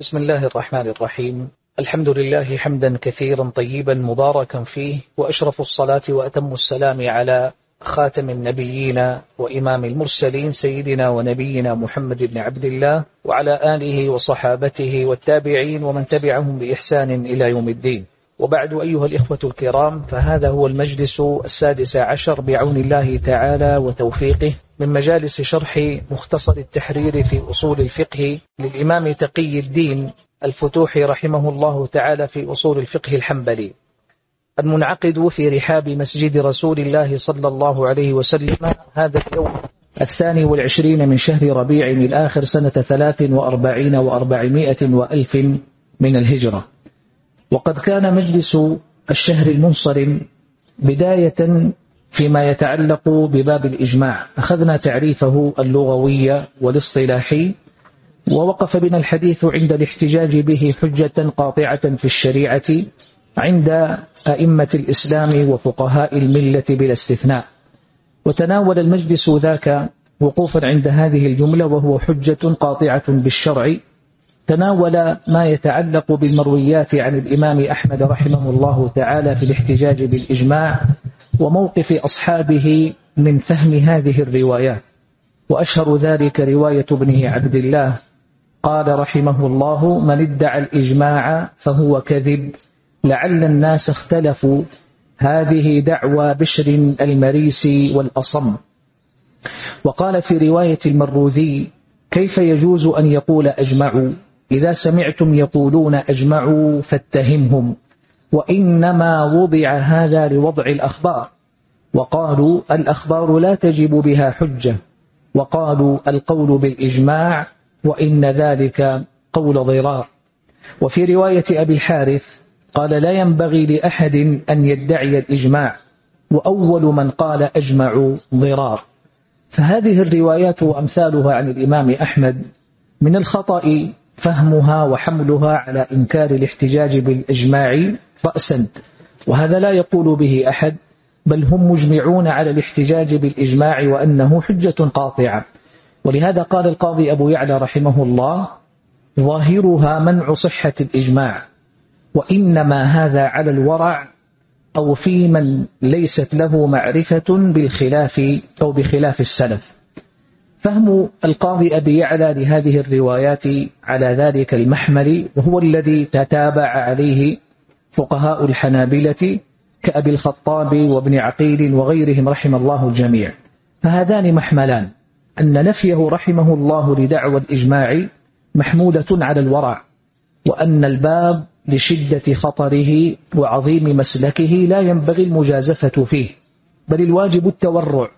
بسم الله الرحمن الرحيم. الحمد لله حمدا كثيرا طيبا مباركا فيه وأشرف الصلاة وأتم السلام على خاتم النبيين وإمام المرسلين سيدنا ونبينا محمد بن عبد الله وعلى آله وصحابته والتابعين ومن تبعهم بإحسان إلى يوم الدين. وبعد أيها الإخوة الكرام فهذا هو المجلس السادس عشر بعون الله تعالى وتوفيقه من مجالس شرح مختصر التحرير في أصول الفقه للإمام تقي الدين الفتوح رحمه الله تعالى في أصول الفقه الحنبلي. المنعقد في رحاب مسجد رسول الله صلى الله عليه وسلم هذا اليوم الثاني والعشرين من شهر ربيع الآخر سنة ثلاث وأربعين وأربعمائة وألف من الهجرة. وقد كان مجلس الشهر المنصرم بداية فيما يتعلق بباب الإجماع. أخذنا تعريفه اللغوي والاصطلاحي ووقف بنا الحديث عند الاحتجاج به حجة قاطعة في الشريعة عند أئمة الإسلام وفقهاء الملة بلا استثناء. وتناول المجلس ذاك وقوفا عند هذه الجملة وهو حجة قاطعة بالشرع تناول ما يتعلق بالمرويات عن الإمام أحمد رحمه الله تعالى في الاحتجاج بالإجماع وموقف أصحابه من فهم هذه الروايات. وأشهر ذلك رواية ابنه عبد الله. قال رحمه الله من ادعى الإجماع فهو كذب لعل الناس اختلفوا. هذه دعوى بشر المريسي والأصم. وقال في رواية المروذي كيف يجوز أن يقول أجمعوا؟ إذا سمعتم يقولون أجمعوا فاتهمهم وإنما وضع هذا لوضع الأخبار. وقالوا الأخبار لا تجب بها حجة. وقالوا القول بالإجماع وإن ذلك قول ضرار. وفي رواية أبي حارث قال لا ينبغي لأحد أن يدعي الإجماع وأول من قال أجمع ضرار. فهذه الروايات وأمثالها عن الإمام أحمد من الخطأ فهمها وحملها على إنكار الاحتجاج بالإجماع رأسا. وهذا لا يقول به أحد بل هم مجمعون على الاحتجاج بالإجماع وأنه حجة قاطعة. ولهذا قال القاضي أبو يعلى رحمه الله ظاهرها منع صحة الإجماع وإنما هذا على الورع أو في من ليست له معرفة بالخلاف أو بخلاف السلف. فهم القاضي أبي يعلى لهذه الروايات على ذلك المحمل وهو الذي تتابع عليه فقهاء الحنابلة كأبي الخطاب وابن عقيل وغيرهم رحم الله الجميع. فهذان محملان أن نفيه رحمه الله لدعوى الإجماع محمولة على الورع وأن الباب لشدة خطره وعظيم مسلكه لا ينبغي المجازفة فيه بل الواجب التورع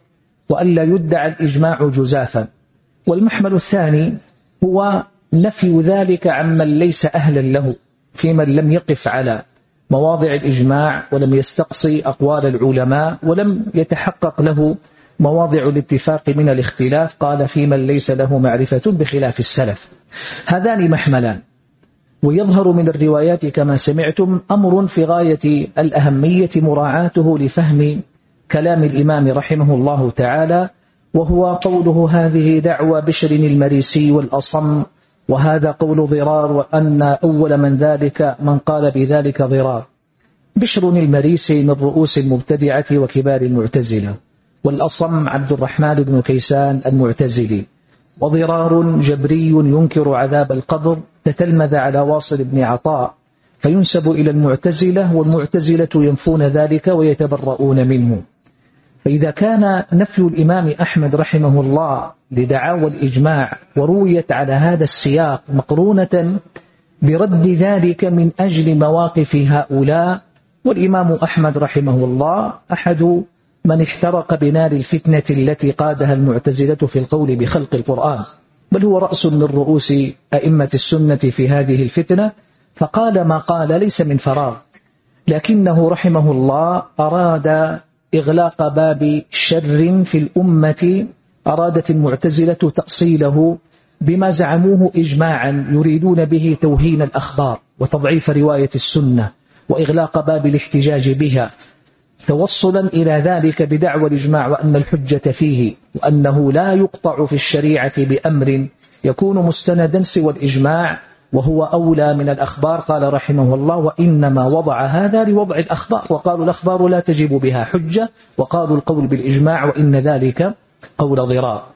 وألا يدعى الإجماع جزافا. والمحمل الثاني هو نفي ذلك عمن ليس أهلا له في من لم يقف على مواضع الإجماع ولم يستقصي أقوال العلماء ولم يتحقق له مواضع الاتفاق من الاختلاف. قال في من ليس له معرفة بخلاف السلف. هذان محملان. ويظهر من الروايات كما سمعتم أمر في غاية الأهمية مراعاته لفهم كلام الإمام رحمه الله تعالى وهو قوله هذه دعوى بشر المريسي والأصم وهذا قول ضرار وأن أول من ذلك من قال بذلك ضرار. بشر المريسي من رؤوس المبتدعة وكبار المعتزلة والأصم عبد الرحمن بن كيسان المعتزلي. وضرار جبري ينكر عذاب القبر تتلمذ على واصل بن عطاء فينسب إلى المعتزلة والمعتزلة ينفون ذلك ويتبرؤون منه. فإذا كان نفي الإمام أحمد رحمه الله لدعاوى الإجماع ورويت على هذا السياق مقرونة برد ذلك من أجل مواقف هؤلاء والإمام أحمد رحمه الله أحد من احترق بنار الفتنة التي قادها المعتزلة في القول بخلق القرآن. بل هو رأس من رؤوس أئمة السنة في هذه الفتنة. فقال ما قال ليس من فراغ. لكنه رحمه الله أراد إغلاق باب شر في الأمة أرادت المعتزلة تأصيله بما زعموه إجماعا يريدون به توهين الأخبار وتضعيف رواية السنة وإغلاق باب الاحتجاج بها توصلا إلى ذلك بدعوى الإجماع وأن الحجة فيه وأنه لا يقطع في الشريعة بأمر يكون مستندا سوى الإجماع وهو أولى من الأخبار قال رحمه الله وإنما وضع هذا لوضع الأخبار وقالوا الأخبار لا تجب بها حجة وقالوا القول بالإجماع وإن ذلك قول ضرار.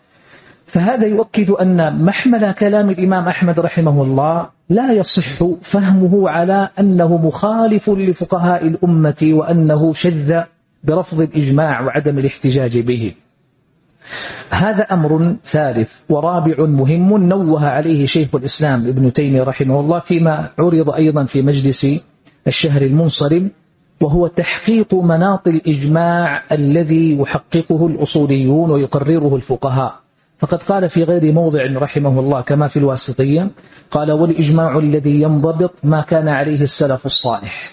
فهذا يؤكد أن محمل كلام الإمام أحمد رحمه الله لا يصح فهمه على أنه مخالف لفقهاء الأمة وأنه شذ برفض الإجماع وعدم الاحتجاج به. هذا أمر ثالث ورابع مهم نوه عليه شيخ الإسلام ابن تيمية رحمه الله فيما عرض أيضا في مجلس الشهر المنصرم وهو تحقيق مناط الإجماع الذي يحققه الأصوليون ويقرره الفقهاء. فقد قال في غير موضع رحمه الله كما في الواسطية قال والإجماع الذي ينضبط ما كان عليه السلف الصالح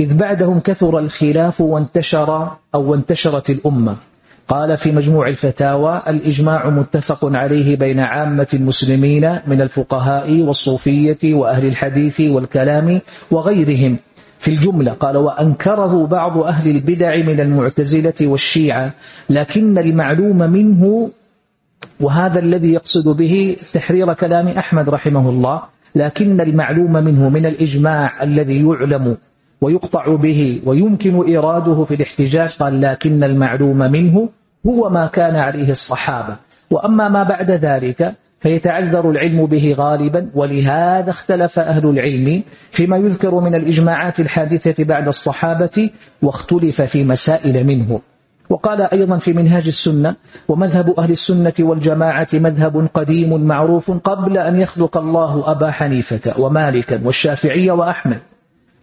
إذ بعدهم كثر الخلاف وانتشر أو وانتشرت الأمة. قال في مجموع الفتاوى الإجماع متفق عليه بين عامة المسلمين من الفقهاء والصوفية وأهل الحديث والكلام وغيرهم. في الجملة قال وأنكره بعض أهل البدع من المعتزلة والشيعة لكن المعلوم منه وهذا الذي يقصد به تحرير كلام أحمد رحمه الله لكن المعلوم منه من الإجماع الذي يعلم. ويقطع به ويمكن إيراده في الاحتجاج قال لكن المعلوم منه هو ما كان عليه الصحابة. وأما ما بعد ذلك فيتعذر العلم به غالبا ولهذا اختلف أهل العلم فيما يذكر من الإجماعات الحادثة بعد الصحابة واختلف في مسائل منه. وقال أيضا في منهاج السنة ومذهب أهل السنة والجماعة مذهب قديم معروف قبل أن يخلق الله أبا حنيفة ومالكا والشافعية وأحمد.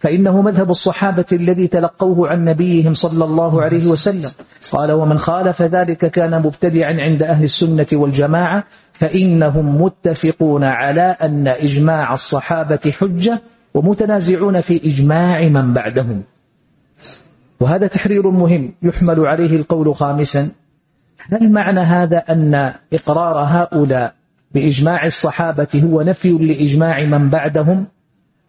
فإنه مذهب الصحابة الذي تلقوه عن نبيهم صلى الله عليه وسلم. قال ومن خالف ذلك كان مبتدعا عند أهل السنة والجماعة فإنهم متفقون على أن إجماع الصحابة حجة ومتنازعون في إجماع من بعدهم. وهذا تحرير مهم يحمل عليه القول خامسا. هل معنى هذا أن إقرار هؤلاء بإجماع الصحابة هو نفي لإجماع من بعدهم؟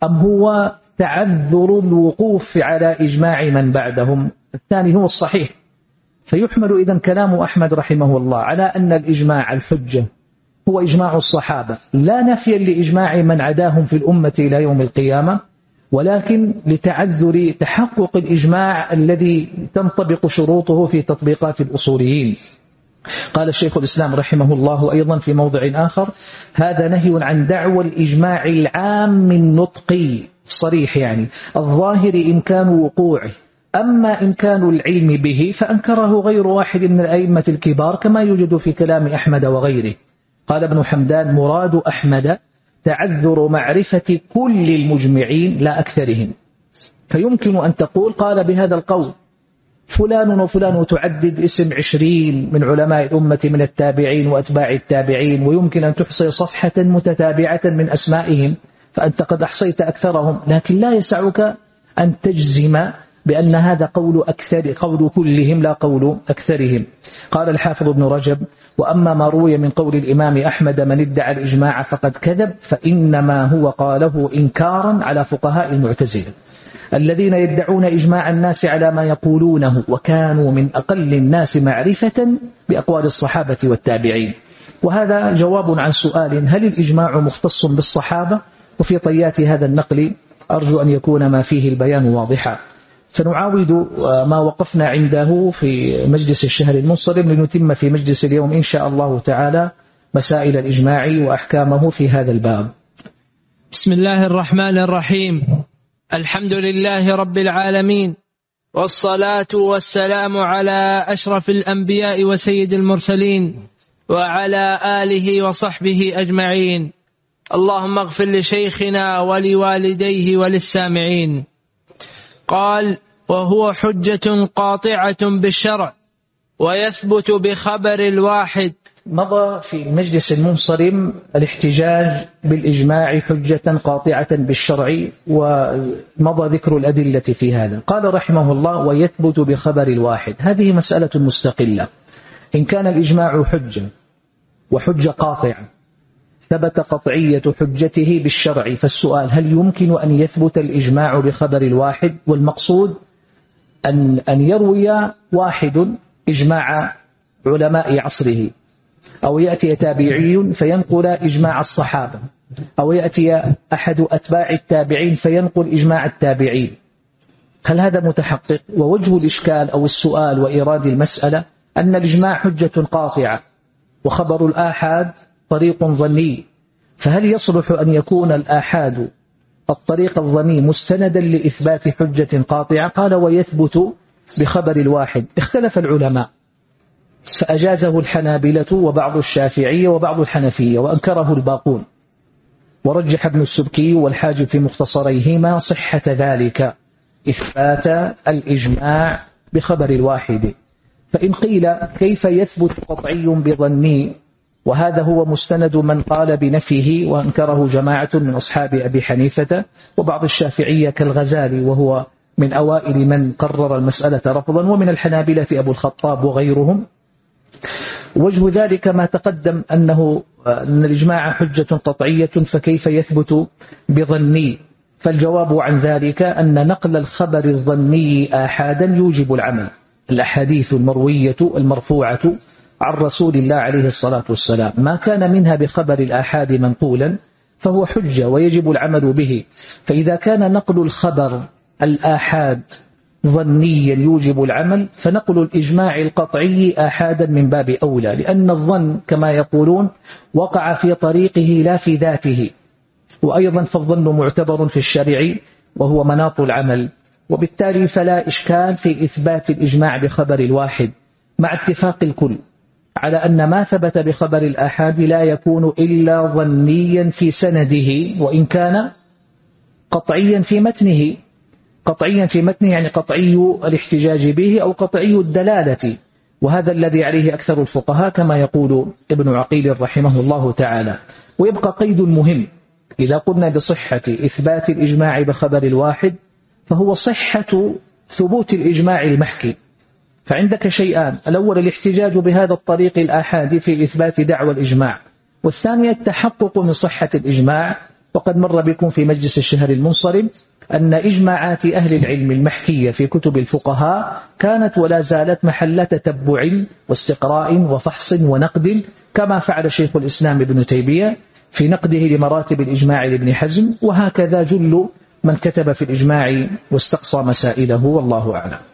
أم هو تعذر الوقوف على إجماع من بعدهم. الثاني هو الصحيح. فيحمل إذا كلام أحمد رحمه الله على أن الإجماع الحجة هو إجماع الصحابة. لا نفيا لإجماع من عداهم في الأمة إلى يوم القيامة ولكن لتعذر تحقق الإجماع الذي تنطبق شروطه في تطبيقات الأصوليين. قال الشيخ الإسلام رحمه الله أيضا في موضع آخر هذا نهي عن دعوى الإجماع العام النطقي صريح يعني الظاهر إمكان وقوعه أما إمكان العلم به فأنكره غير واحد من الأئمة الكبار كما يوجد في كلام أحمد وغيره. قال ابن حمدان مراد أحمد تعذر معرفة كل المجمعين لا أكثرهم. فيمكن أن تقول قال بهذا القول فلان وفلان وتعدد اسم عشرين من علماء الأمة من التابعين وأتباع التابعين ويمكن أن تحصي صفحة متتابعة من أسمائهم. فأنت قد أحصيت أكثرهم لكن لا يسعك أن تجزم بأن هذا قول أكثر قول كلهم لا قول أكثرهم. قال الحافظ ابن رجب وأما ما روي من قول الإمام أحمد من ادعى الإجماع فقد كذب فإنما هو قاله إنكارا على فقهاء المعتزلة الذين يدعون إجماع الناس على ما يقولونه وكانوا من أقل الناس معرفة بأقوال الصحابة والتابعين. وهذا جواب عن سؤال هل الإجماع مختص بالصحابة؟ وفي طيات هذا النقل أرجو أن يكون ما فيه البيان واضحا. فنعاود ما وقفنا عنده في مجلس الشهر المنصرم لنتم في مجلس اليوم إن شاء الله تعالى مسائل الإجماع وأحكامه في هذا الباب. بسم الله الرحمن الرحيم. الحمد لله رب العالمين. والصلاة والسلام على أشرف الأنبياء وسيد المرسلين وعلى آله وصحبه أجمعين. اللهم اغفر لشيخنا ولوالديه وللسامعين. قال وهو حجة قاطعة بالشرع ويثبت بخبر الواحد. مضى في المجلس المنصرم الاحتجاج بالإجماع حجة قاطعة بالشرع ومضى ذكر الأدلة في هذا. قال رحمه الله ويثبت بخبر الواحد. هذه مسألة مستقلة. إن كان الإجماع حجة وحجة قاطعة ثبت قطعية حجته بالشرع. فالسؤال هل يمكن أن يثبت الإجماع بخبر الواحد؟ والمقصود أن, أن يروي واحد إجماع علماء عصره. أو يأتي تابعي فينقل إجماع الصحابة. أو يأتي أحد أتباع التابعين فينقل إجماع التابعين. هل هذا متحقق؟ ووجه الإشكال أو السؤال وإيراد المسألة أن الإجماع حجة قاطعة. وخبر الآحاد طريق ظني فهل يصلح أن يكون الآحاد الطريق الظني مستندا لإثبات حجة قاطعة؟ قال ويثبت بخبر الواحد. اختلف العلماء. فأجازه الحنابلة وبعض الشافعية وبعض الحنفية وأنكره الباقون. ورجح ابن السبكي والحاجب في مختصريهما صحة ذلك. إثبات الإجماع بخبر الواحد. فإن قيل كيف يثبت قطعي بظني وهذا هو مستند من قال بنفيه وأنكره جماعة من أصحاب أبي حنيفة وبعض الشافعية كالغزالي وهو من أوائل من قرر المسألة رفضا ومن الحنابلة أبو الخطاب وغيرهم. وجه ذلك ما تقدم أنه أن الإجماع حجة قطعية فكيف يثبت بظني. فالجواب عن ذلك أن نقل الخبر الظني آحادا يوجب العمل. الأحاديث المروية المرفوعة عن رسول الله عليه الصلاة والسلام. ما كان منها بخبر الآحاد منقولا فهو حجة ويجب العمل به. فإذا كان نقل الخبر الآحاد ظنيا يوجب العمل فنقل الإجماع القطعي آحادا من باب أولى لأن الظن كما يقولون وقع في طريقه لا في ذاته. وأيضا فالظن معتبر في الشرع وهو مناط العمل. وبالتالي فلا إشكال في إثبات الإجماع بخبر الواحد مع اتفاق الكل. على أن ما ثبت بخبر الآحاد لا يكون إلا ظنيا في سنده وإن كان قطعيا في متنه. قطعيا في متنه يعني قطعي الاحتجاج به أو قطعي الدلالة. وهذا الذي عليه أكثر الفقهاء كما يقول ابن عقيل رحمه الله تعالى. ويبقى قيد مهم. إذا قلنا بصحة إثبات الإجماع بخبر الواحد فهو صحة ثبوت الإجماع المحكي. فعندك شيئان. الأول الاحتجاج بهذا الطريق الآحادي في إثبات دعوى الإجماع. والثانية التحقق من صحة الإجماع. وقد مر بكم في مجلس الشهر المنصرم أن إجماعات أهل العلم المحكية في كتب الفقهاء كانت ولا زالت محل تتبع واستقراء وفحص ونقد كما فعل شيخ الإسلام ابن تيمية في نقده لمراتب الإجماع لابن حزم. وهكذا جل من كتب في الإجماع واستقصى مسائله والله أعلم.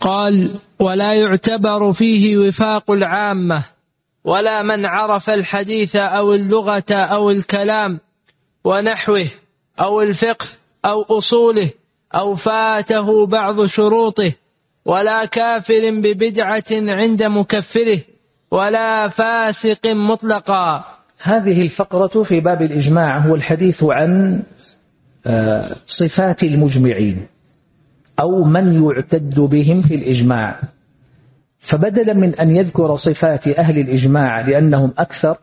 قال ولا يعتبر فيه وفاق العامة ولا من عرف الحديث أو اللغة أو الكلام ونحوه أو الفقه أو أصوله أو فاته بعض شروطه ولا كافر ببدعة عند مكفره ولا فاسق مطلقا. هذه الفقرة في باب الإجماع هو الحديث عن آه، صفات المجمعين. أو من يعتد بهم في الإجماع. فبدلا من أن يذكر صفات أهل الإجماع لأنهم أكثر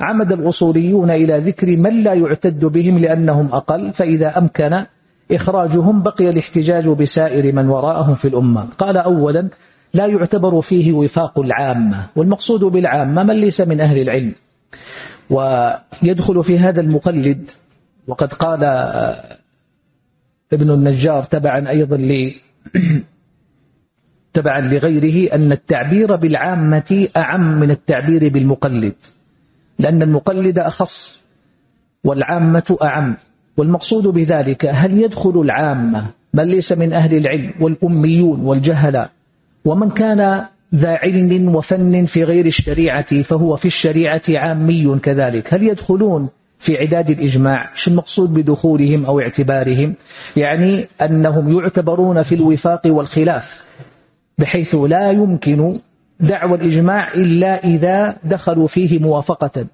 عمد الأصوليون إلى ذكر من لا يعتد بهم لأنهم أقل فإذا أمكن إخراجهم بقي الاحتجاج بسائر من وراءهم في الأمة. قال أولا لا يعتبر فيه وفاق العامة والمقصود بالعامة من ليس من أهل العلم. ويدخل في هذا المقلد وقد قال ابن النجار تبعا أيضا ل تبعا لغيره أن التعبير بالعامة أعم من التعبير بالمقلد لأن المقلد أخص والعامة أعم. والمقصود بذلك هل يدخل العامة من ليس من أهل العلم والأميون والجهلاء ومن كان ذا علم وفن في غير الشريعة فهو في الشريعة عامي كذلك هل يدخلون في عداد الإجماع شو المقصود بدخولهم أو اعتبارهم؟ يعني أنهم يعتبرون في الوفاق والخلاف بحيث لا يمكن دعوى الإجماع إلا إذا دخلوا فيه موافقة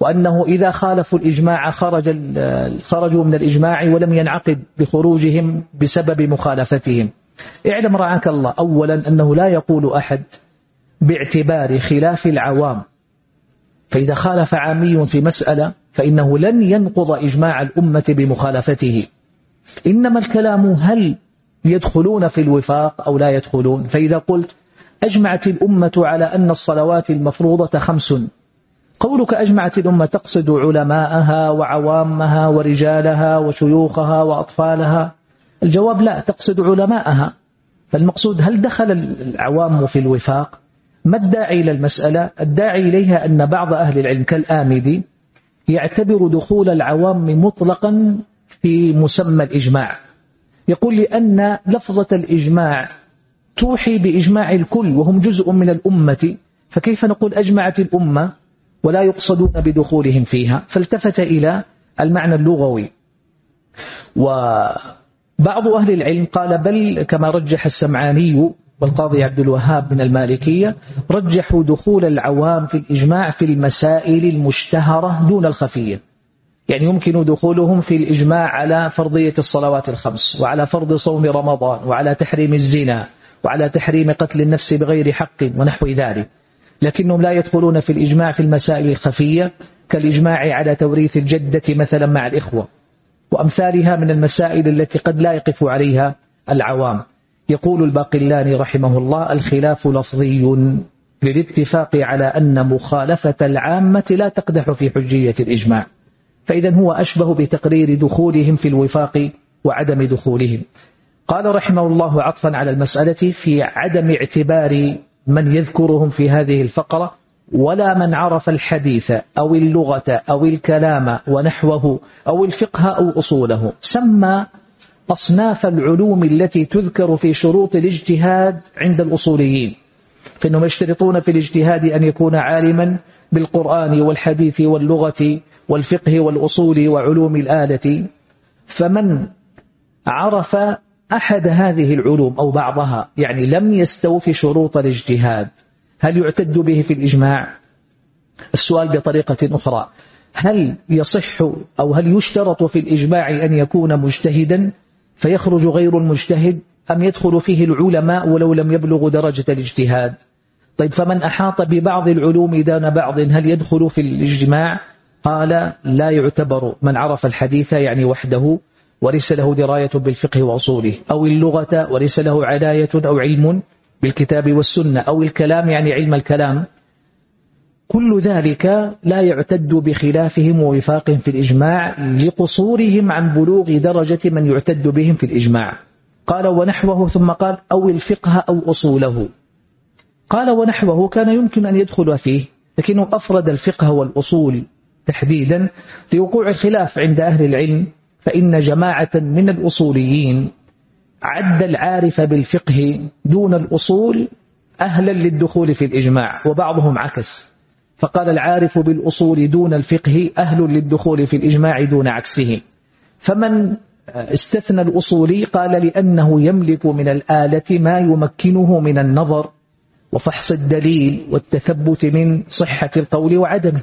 وأنه إذا خالفوا الإجماع خرج خرجوا من الإجماع ولم ينعقد بخروجهم بسبب مخالفتهم. اعلم رعاك الله أولا أنه لا يقول أحد باعتبار خلاف العوام فإذا خالف عامي في مسألة فإنه لن ينقض إجماع الأمة بمخالفته. إنما الكلام هل يدخلون في الوفاق أو لا يدخلون؟ فإذا قلت أجمعت الأمة على أن الصلوات المفروضة خمس قولك أجمعت الأمة تقصد علماءها وعوامها ورجالها وشيوخها وأطفالها؟ الجواب لا تقصد علماءها. فالمقصود هل دخل العوام في الوفاق؟ ما الداعي إلى المسألة؟ الداعي إليها أن بعض أهل العلم كالآمدي يعتبر دخول العوام مطلقا في مسمى الإجماع. يقول لأن لفظة الإجماع توحي بإجماع الكل وهم جزء من الأمة فكيف نقول أجمعت الأمة ولا يقصدون بدخولهم فيها؟ فالتفت إلى المعنى اللغوي. وبعض أهل العلم قال بل كما رجح السمعاني والقاضي عبد الوهاب من المالكية رجحوا دخول العوام في الإجماع في المسائل المشتهرة دون الخفية. يعني يمكن دخولهم في الإجماع على فرضية الصلوات الخمس وعلى فرض صوم رمضان وعلى تحريم الزنا وعلى تحريم قتل النفس بغير حق ونحو ذلك. لكنهم لا يدخلون في الإجماع في المسائل الخفية كالإجماع على توريث الجدة مثلا مع الإخوة. وأمثالها من المسائل التي قد لا يقف عليها العوام. يقول الباقلاني رحمه الله الخلاف لفظي للاتفاق على أن مخالفة العامة لا تقدح في حجية الإجماع فإذا هو أشبه بتقرير دخولهم في الوفاق وعدم دخولهم. قال رحمه الله عطفا على المسألة في عدم اعتبار من يذكرهم في هذه الفقرة ولا من عرف الحديث أو اللغة أو الكلام ونحوه أو الفقه أو أصوله سمى أصناف العلوم التي تذكر في شروط الاجتهاد عند الأصوليين. فإنهم يشترطون في الاجتهاد أن يكون عالما بالقرآن والحديث واللغة والفقه والأصول وعلوم الآلة. فمن عرف أحد هذه العلوم أو بعضها يعني لم يستوفي شروط الاجتهاد هل يعتد به في الإجماع؟ السؤال بطريقة أخرى هل يصح أو هل يشترط في الإجماع أن يكون مجتهدا؟ فيخرج غير المجتهد أم يدخل فيه العلماء ولو لم يبلغ درجة الاجتهاد؟ طيب فمن أحاط ببعض العلوم دون بعض هل يدخل في الاجتماع؟ قال لا يعتبر. من عرف الحديث يعني وحده وليس له دراية بالفقه وأصوله أو اللغة وليس له عناية أو علم بالكتاب والسنة أو الكلام يعني علم الكلام. كل ذلك لا يعتد بخلافهم ووفاق في الإجماع لقصورهم عن بلوغ درجة من يعتد بهم في الإجماع. قال ونحوه ثم قال أو الفقه أو أصوله. قال ونحوه كان يمكن أن يدخل فيه لكنه أفرد الفقه والأصول تحديدا لوقوع الخلاف عند أهل العلم فإن جماعة من الأصوليين عد العارف بالفقه دون الأصول أهلا للدخول في الإجماع وبعضهم عكس. فقال العارف بالأصول دون الفقه أهل للدخول في الإجماع دون عكسه. فمن استثنى الأصولي قال لأنه يملك من الآلة ما يمكنه من النظر وفحص الدليل والتثبت من صحة القول وعدمه.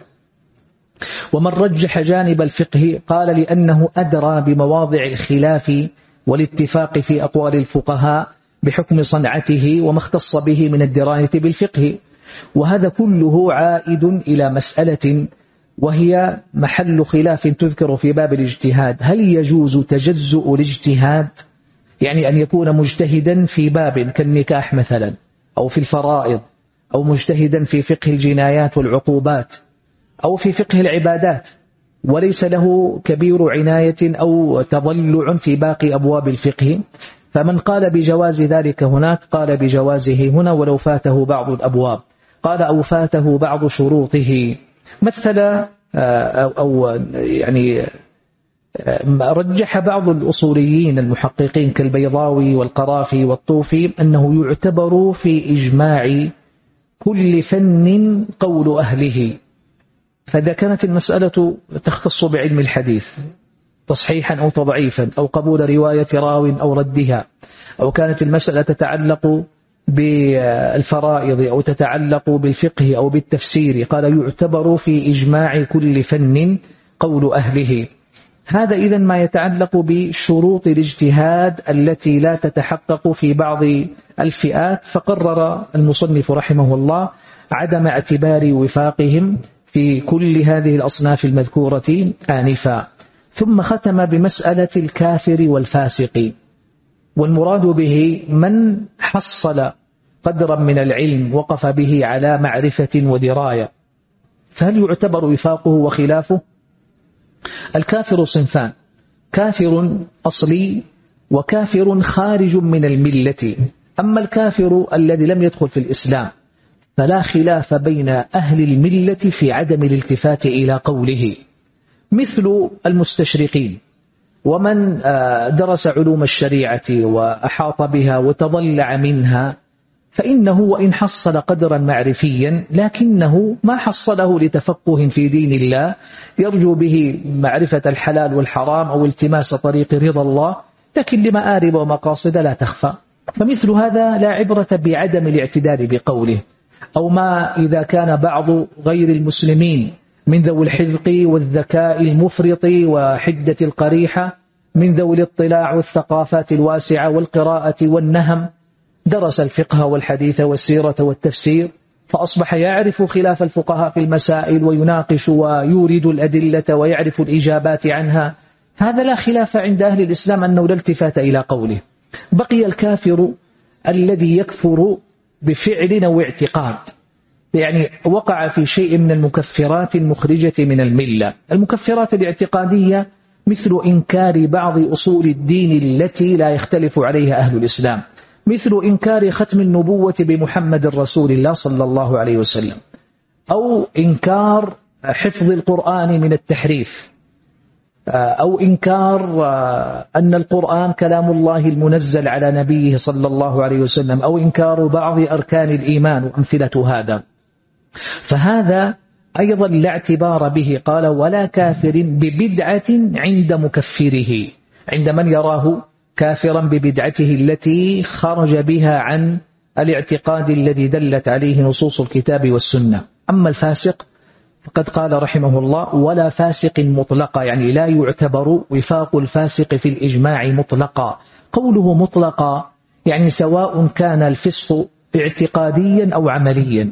ومن رجح جانب الفقه قال لأنه أدرى بمواضع الخلاف والاتفاق في أقوال الفقهاء بحكم صنعته وما اختص به من الدراية بالفقه. وهذا كله عائد إلى مسألة وهي محل خلاف تذكر في باب الاجتهاد. هل يجوز تجزؤ الاجتهاد؟ يعني أن يكون مجتهدا في باب كالنكاح مثلا أو في الفرائض أو مجتهدا في فقه الجنايات والعقوبات أو في فقه العبادات وليس له كبير عناية أو تضلع في باقي أبواب الفقه. فمن قال بجواز ذلك هناك قال بجوازه هنا ولو فاته بعض الأبواب. قال أو فاته بعض شروطه. مثل آه، أو يعني آه، رجح بعض الأصوليين المحققين كالبيضاوي والقرافي والطوفي أنه يعتبر في إجماع كل فن قول أهله. فإذا كانت المسألة تختص بعلم الحديث تصحيحا أو تضعيفا أو قبول رواية راو أو ردها أو كانت المسألة تتعلق بالفرائض أو تتعلق بالفقه أو بالتفسير. قال يعتبر في إجماع كل فن قول أهله. هذا إذا ما يتعلق بشروط الاجتهاد التي لا تتحقق في بعض الفئات. فقرر المصنف رحمه الله عدم اعتبار وفاقهم في كل هذه الأصناف المذكورة آنفا. ثم ختم بمسألة الكافر والفاسق. والمراد به من حصل قدرا من العلم وقف به على معرفة ودراية. فهل يعتبر وفاقه وخلافه؟ الكافر صنفان. كافر أصلي وكافر خارج من الملة. أما الكافر الذي لم يدخل في الإسلام فلا خلاف بين أهل الملة في عدم الالتفات إلى قوله. مثل المستشرقين. ومن آه، درس علوم الشريعة وأحاط بها وتضلع منها فإنه وإن حصل قدرا معرفيا لكنه ما حصله لتفقه في دين الله يرجو به معرفة الحلال والحرام أو التماس طريق رضا الله لكن لمآرب ومقاصد لا تخفى. فمثل هذا لا عبرة بعدم الاعتدال بقوله. أو ما إذا كان بعض غير المسلمين من ذوي الحذق والذكاء المفرط وحدة القريحة من ذوي الاطلاع والثقافات الواسعة والقراءة والنهم درس الفقه والحديث والسيرة والتفسير فأصبح يعرف خلاف الفقهاء في المسائل ويناقش ويورد الأدلة ويعرف الإجابات عنها. هذا لا خلاف عند أهل الإسلام أنه لا التفات إلى قوله. بقي الكافر الذي يكفر بفعل أو اعتقاد. يعني وقع في شيء من المكفرات المخرجة من الملة. المكفرات الاعتقادية مثل إنكار بعض أصول الدين التي لا يختلف عليها أهل الإسلام. مثل إنكار ختم النبوة بمحمد رسول الله صلى الله عليه وسلم أو إنكار حفظ القرآن من التحريف أو إنكار أن القرآن كلام الله المنزل على نبيه صلى الله عليه وسلم أو إنكار بعض أركان الإيمان وأمثلة هذا. فهذا أيضا لا اعتبار به قال ولا كافر ببدعة عند مكفره. عند من يراه؟ كافرا ببدعته التي خرج بها عن الاعتقاد الذي دلت عليه نصوص الكتاب والسنة. أما الفاسق فقد قال رحمه الله ولا فاسق مطلقا يعني لا يعتبر وفاق الفاسق في الإجماع مطلقا. قوله مطلقا يعني سواء كان الفسق اعتقاديا أو عمليا.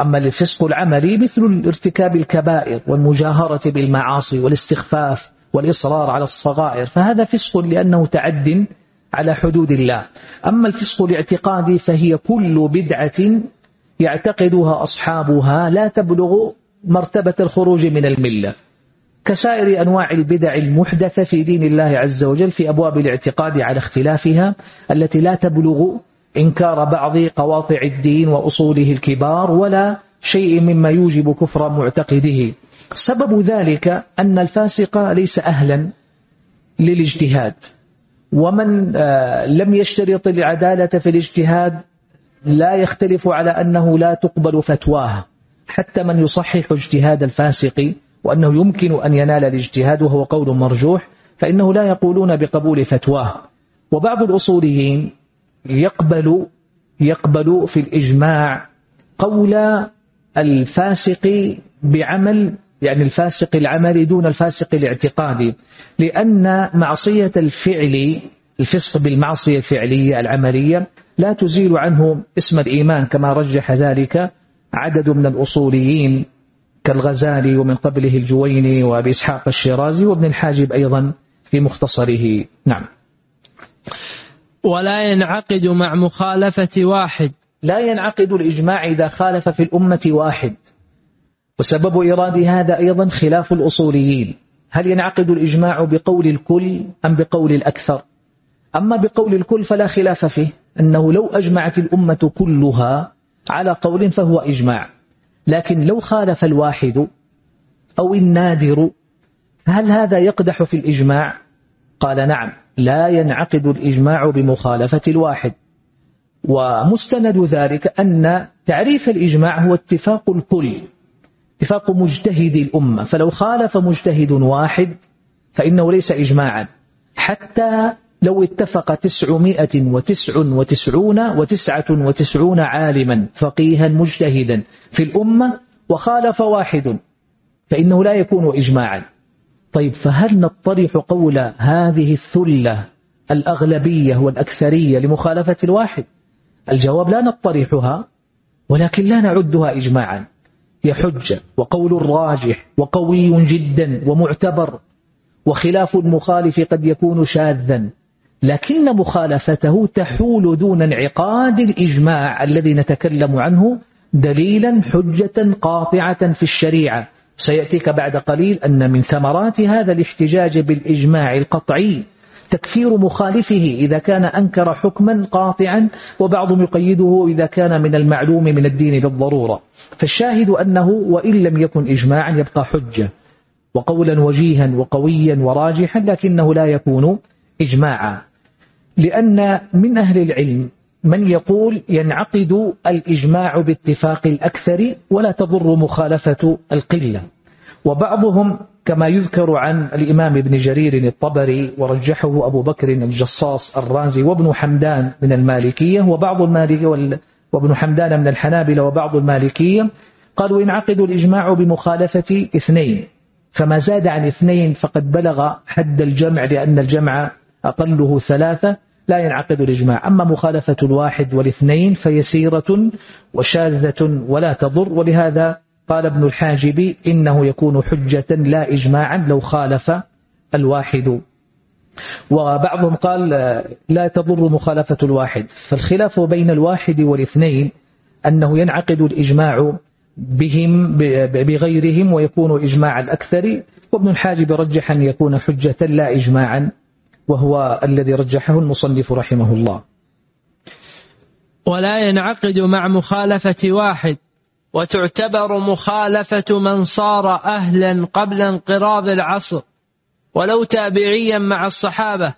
أما الفسق العملي مثل ارتكاب الكبائر والمجاهرة بالمعاصي والاستخفاف والإصرار على الصغائر فهذا فسق لأنه تعد على حدود الله. أما الفسق الاعتقادي فهي كل بدعة يعتقدها أصحابها لا تبلغ مرتبة الخروج من الملة. كسائر أنواع البدع المحدثة في دين الله عز وجل في أبواب الاعتقاد على اختلافها التي لا تبلغ إنكار بعض قواطع الدين وأصوله الكبار ولا شيء مما يوجب كفر معتقده. سبب ذلك أن الفاسق ليس أهلا للاجتهاد. ومن آه، لم يشترط العدالة في الاجتهاد لا يختلف على أنه لا تقبل فتواه. حتى من يصحح اجتهاد الفاسق وأنه يمكن أن ينال الاجتهاد وهو قول مرجوح فإنه لا يقولون بقبول فتواه. وبعض الأصوليين يقبل يقبل في الإجماع قول الفاسق بعمل يعني الفاسق العملي دون الفاسق الاعتقادي لأن معصية الفعل الفسق بالمعصية الفعلية العملية لا تزيل عنه اسم الإيمان كما رجح ذلك عدد من الأصوليين كالغزالي ومن قبله الجويني وأبي إسحاق الشيرازي وابن الحاجب أيضا في مختصره. نعم. ولا ينعقد مع مخالفة واحد. لا ينعقد الإجماع إذا خالف في الأمة واحد. وسبب إيراد هذا أيضا خلاف الأصوليين. هل ينعقد الإجماع بقول الكل أم بقول الأكثر؟ أما بقول الكل فلا خلاف فيه أنه لو أجمعت الأمة كلها على قول فهو إجماع. لكن لو خالف الواحد أو النادر هل هذا يقدح في الإجماع؟ قال نعم لا ينعقد الإجماع بمخالفة الواحد. ومستند ذلك أن تعريف الإجماع هو اتفاق الكل. اتفاق مجتهد الأمة فلو خالف مجتهد واحد فإنه ليس إجماعا. حتى لو اتفق تسعمائة وتسع وتسعون وتسعة وتسعون عالما فقيها مجتهدا في الأمة وخالف واحد فإنه لا يكون إجماعا. طيب فهل نطرح قول هذه الثلة الأغلبية والأكثرية لمخالفة الواحد؟ الجواب لا نطرحها ولكن لا نعدها إجماعا. هي حجة وقول الراجح وقوي جدا ومعتبر وخلاف المخالف قد يكون شاذا. لكن مخالفته تحول دون انعقاد الإجماع الذي نتكلم عنه دليلا حجة قاطعة في الشريعة. سيأتيك بعد قليل أن من ثمرات هذا الاحتجاج بالإجماع القطعي تكفير مخالفه إذا كان أنكر حكما قاطعا وبعضهم يقيده إذا كان من المعلوم من الدين بالضرورة فالشاهد أنه وإن لم يكن إجماعا يبقى حجة وقولا وجيها وقويا وراجحا لكنه لا يكون إجماعا. لأن من أهل العلم من يقول ينعقد الإجماع باتفاق الأكثر ولا تضر مخالفة القلة. وبعضهم كما يذكر عن الإمام ابن جرير الطبري ورجحه أبو بكر الجصاص الرازي وابن حمدان من المالكية وبعض المالكية وابن حمدان من الحنابلة وبعض المالكية قالوا ينعقد الإجماع بمخالفة اثنين فما زاد عن اثنين فقد بلغ حد الجمع لأن الجمع أقله ثلاثة لا ينعقد الإجماع. أما مخالفة الواحد والاثنين فيسيرة وشاذة ولا تضر ولهذا قال ابن الحاجب إنه يكون حجة لا إجماعا لو خالف الواحد وبعضهم قال لا تضر مخالفة الواحد. فالخلاف بين الواحد والاثنين أنه ينعقد الإجماع بهم بغيرهم ويكون إجماع الأكثر. وابن الحاجب رجح أن يكون حجة لا إجماعا وهو الذي رجحه المصنف رحمه الله. ولا ينعقد مع مخالفة واحد وتعتبر مخالفة من صار أهلا قبل انقراض العصر. ولو تابعيا مع الصحابة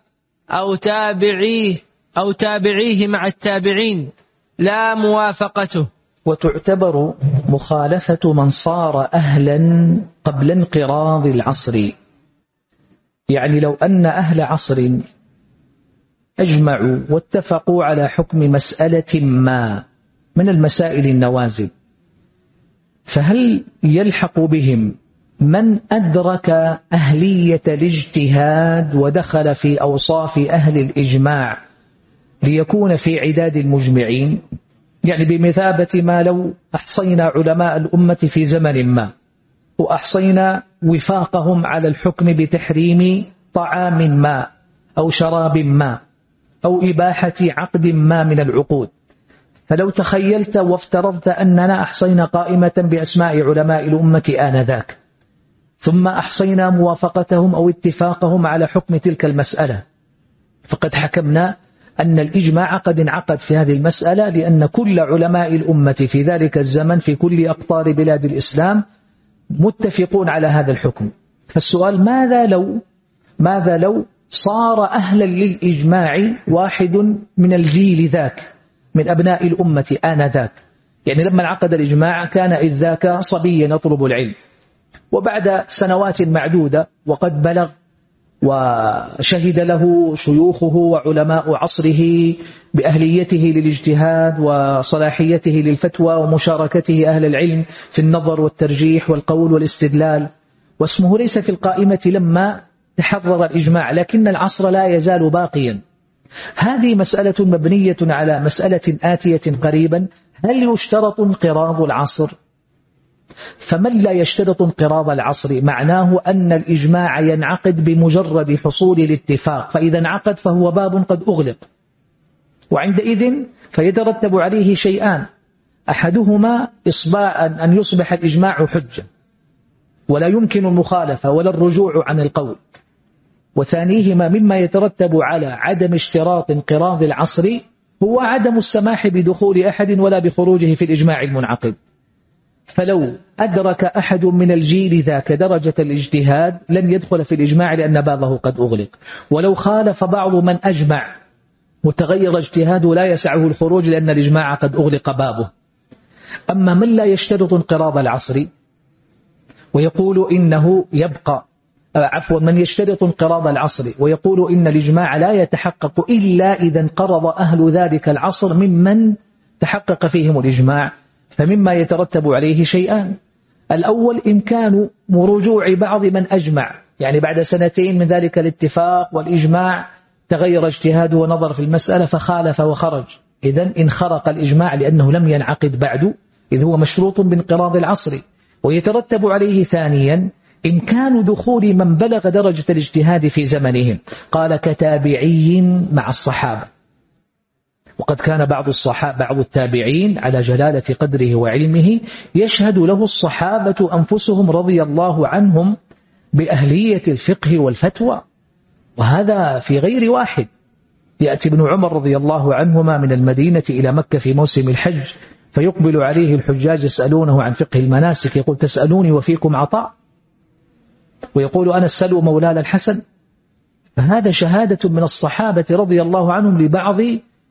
أو تابعيه أو تابعيه مع التابعين لا موافقته. وتعتبر مخالفة من صار أهلا قبل انقراض العصر. يعني لو أن أهل عصر أجمعوا واتفقوا على حكم مسألة ما من المسائل النوازل فهل يلحق بهم من أدرك أهلية الاجتهاد ودخل في أوصاف أهل الإجماع ليكون في عداد المجمعين؟ يعني بمثابة ما لو أحصينا علماء الأمة في زمن ما وأحصينا وفاقهم على الحكم بتحريم طعام ما أو شراب ما أو إباحة عقد ما من العقود. فلو تخيلت وافترضت أننا أحصينا قائمة بأسماء علماء الأمة آنذاك ثم أحصينا موافقتهم أو اتفاقهم على حكم تلك المسألة. فقد حكمنا أن الإجماع قد انعقد في هذه المسألة لأن كل علماء الأمة في ذلك الزمن في كل أقطار بلاد الإسلام متفقون على هذا الحكم. فالسؤال ماذا لو ماذا لو صار أهلا للإجماع واحد من الجيل ذاك من أبناء الأمة آنذاك؟ يعني لما انعقد الإجماع كان إذ ذاك صبيا يطلب العلم. وبعد سنوات معدودة وقد بلغ وشهد له شيوخه وعلماء عصره بأهليته للاجتهاد وصلاحيته للفتوى ومشاركته أهل العلم في النظر والترجيح والقول والاستدلال. واسمه ليس في القائمة لما تحرر الإجماع لكن العصر لا يزال باقيا. هذه مسألة مبنية على مسألة آتية قريبا. هل يشترط انقراض العصر؟ فمن لا يشترط انقراض العصر؟ معناه أن الإجماع ينعقد بمجرد حصول الاتفاق فإذا انعقد فهو باب قد أغلق. وعندئذ فيترتب عليه شيئان. أحدهما إصباع أن يصبح الإجماع حجة ولا يمكن المخالفة ولا الرجوع عن القول. وثانيهما مما يترتب على عدم اشتراط انقراض العصر هو عدم السماح بدخول أحد ولا بخروجه في الإجماع المنعقد. فلو أدرك أحد من الجيل ذاك درجة الاجتهاد لن يدخل في الإجماع لأن بابه قد أغلق. ولو خالف بعض من أجمع متغير اجتهاده لا يسعه الخروج لأن الإجماع قد أغلق بابه. أما من لا يشترط انقراض العصر ويقول إنه يبقى عفوا من يشترط انقراض العصر ويقول إن الإجماع لا يتحقق إلا إذا انقرض أهل ذلك العصر ممن تحقق فيهم الإجماع فمما يترتب عليه شيئان. الأول إمكان رجوع بعض من أجمع يعني بعد سنتين من ذلك الاتفاق والإجماع تغير اجتهاده ونظر في المسألة فخالف وخرج. إذا انخرق الإجماع لأنه لم ينعقد بعد إذ هو مشروط بانقراض العصر. ويترتب عليه ثانيا إمكان دخول من بلغ درجة الاجتهاد في زمنهم. قال كتابعي مع الصحابة. وقد كان بعض الصحابة بعض التابعين على جلالة قدره وعلمه يشهد له الصحابة أنفسهم رضي الله عنهم بأهلية الفقه والفتوى. وهذا في غير واحد. يأتي ابن عمر رضي الله عنهما من المدينة إلى مكة في موسم الحج فيقبل عليه الحجاج يسألونه عن فقه المناسك يقول تسألوني وفيكم عطاء؟ ويقول أنا السلو مولانا الحسن. فهذا شهادة من الصحابة رضي الله عنهم لبعض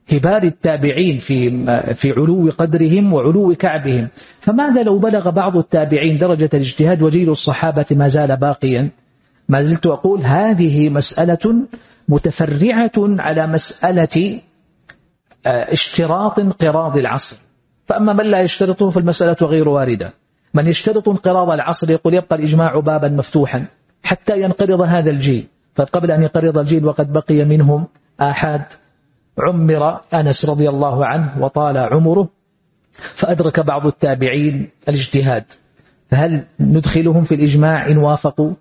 كبار التابعين في في علو قدرهم وعلو كعبهم. فماذا لو بلغ بعض التابعين درجة الاجتهاد وجيل الصحابة ما زال باقيا؟ ما زلت أقول هذه مسألة متفرعة على مسألة آه، اشتراط انقراض العصر. فأما من لا يشترطه فالمسألة غير واردة. من يشترط انقراض العصر يقول يبقى الإجماع بابا مفتوحا حتى ينقرض هذا الجيل. فقبل أن ينقرض الجيل وقد بقي منهم آحاد عمر أنس رضي الله عنه وطال عمره فأدرك بعض التابعين الاجتهاد. فهل ندخلهم في الإجماع إن وافقوا؟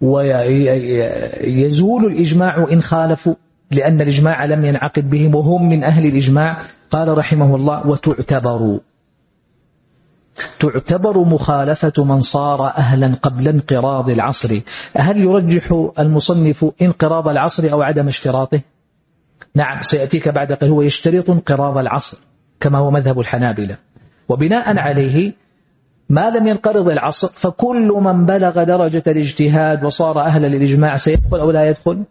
ويزول الإجماع إن خالفوا لأن الإجماع لم ينعقد بهم وهم من أهل الإجماع. قال رحمه الله وتعتبر. تعتبر مخالفة من صار أهلا قبل انقراض العصر. هل يرجح المصنف انقراض العصر أو عدم اشتراطه؟ نعم سيأتيك بعد قليل. هو يشترط انقراض العصر كما هو مذهب الحنابلة. وبناء عليه ما لم ينقرض العصر فكل من بلغ درجة الاجتهاد وصار أهلا للإجماع سيدخل أو لا يدخل؟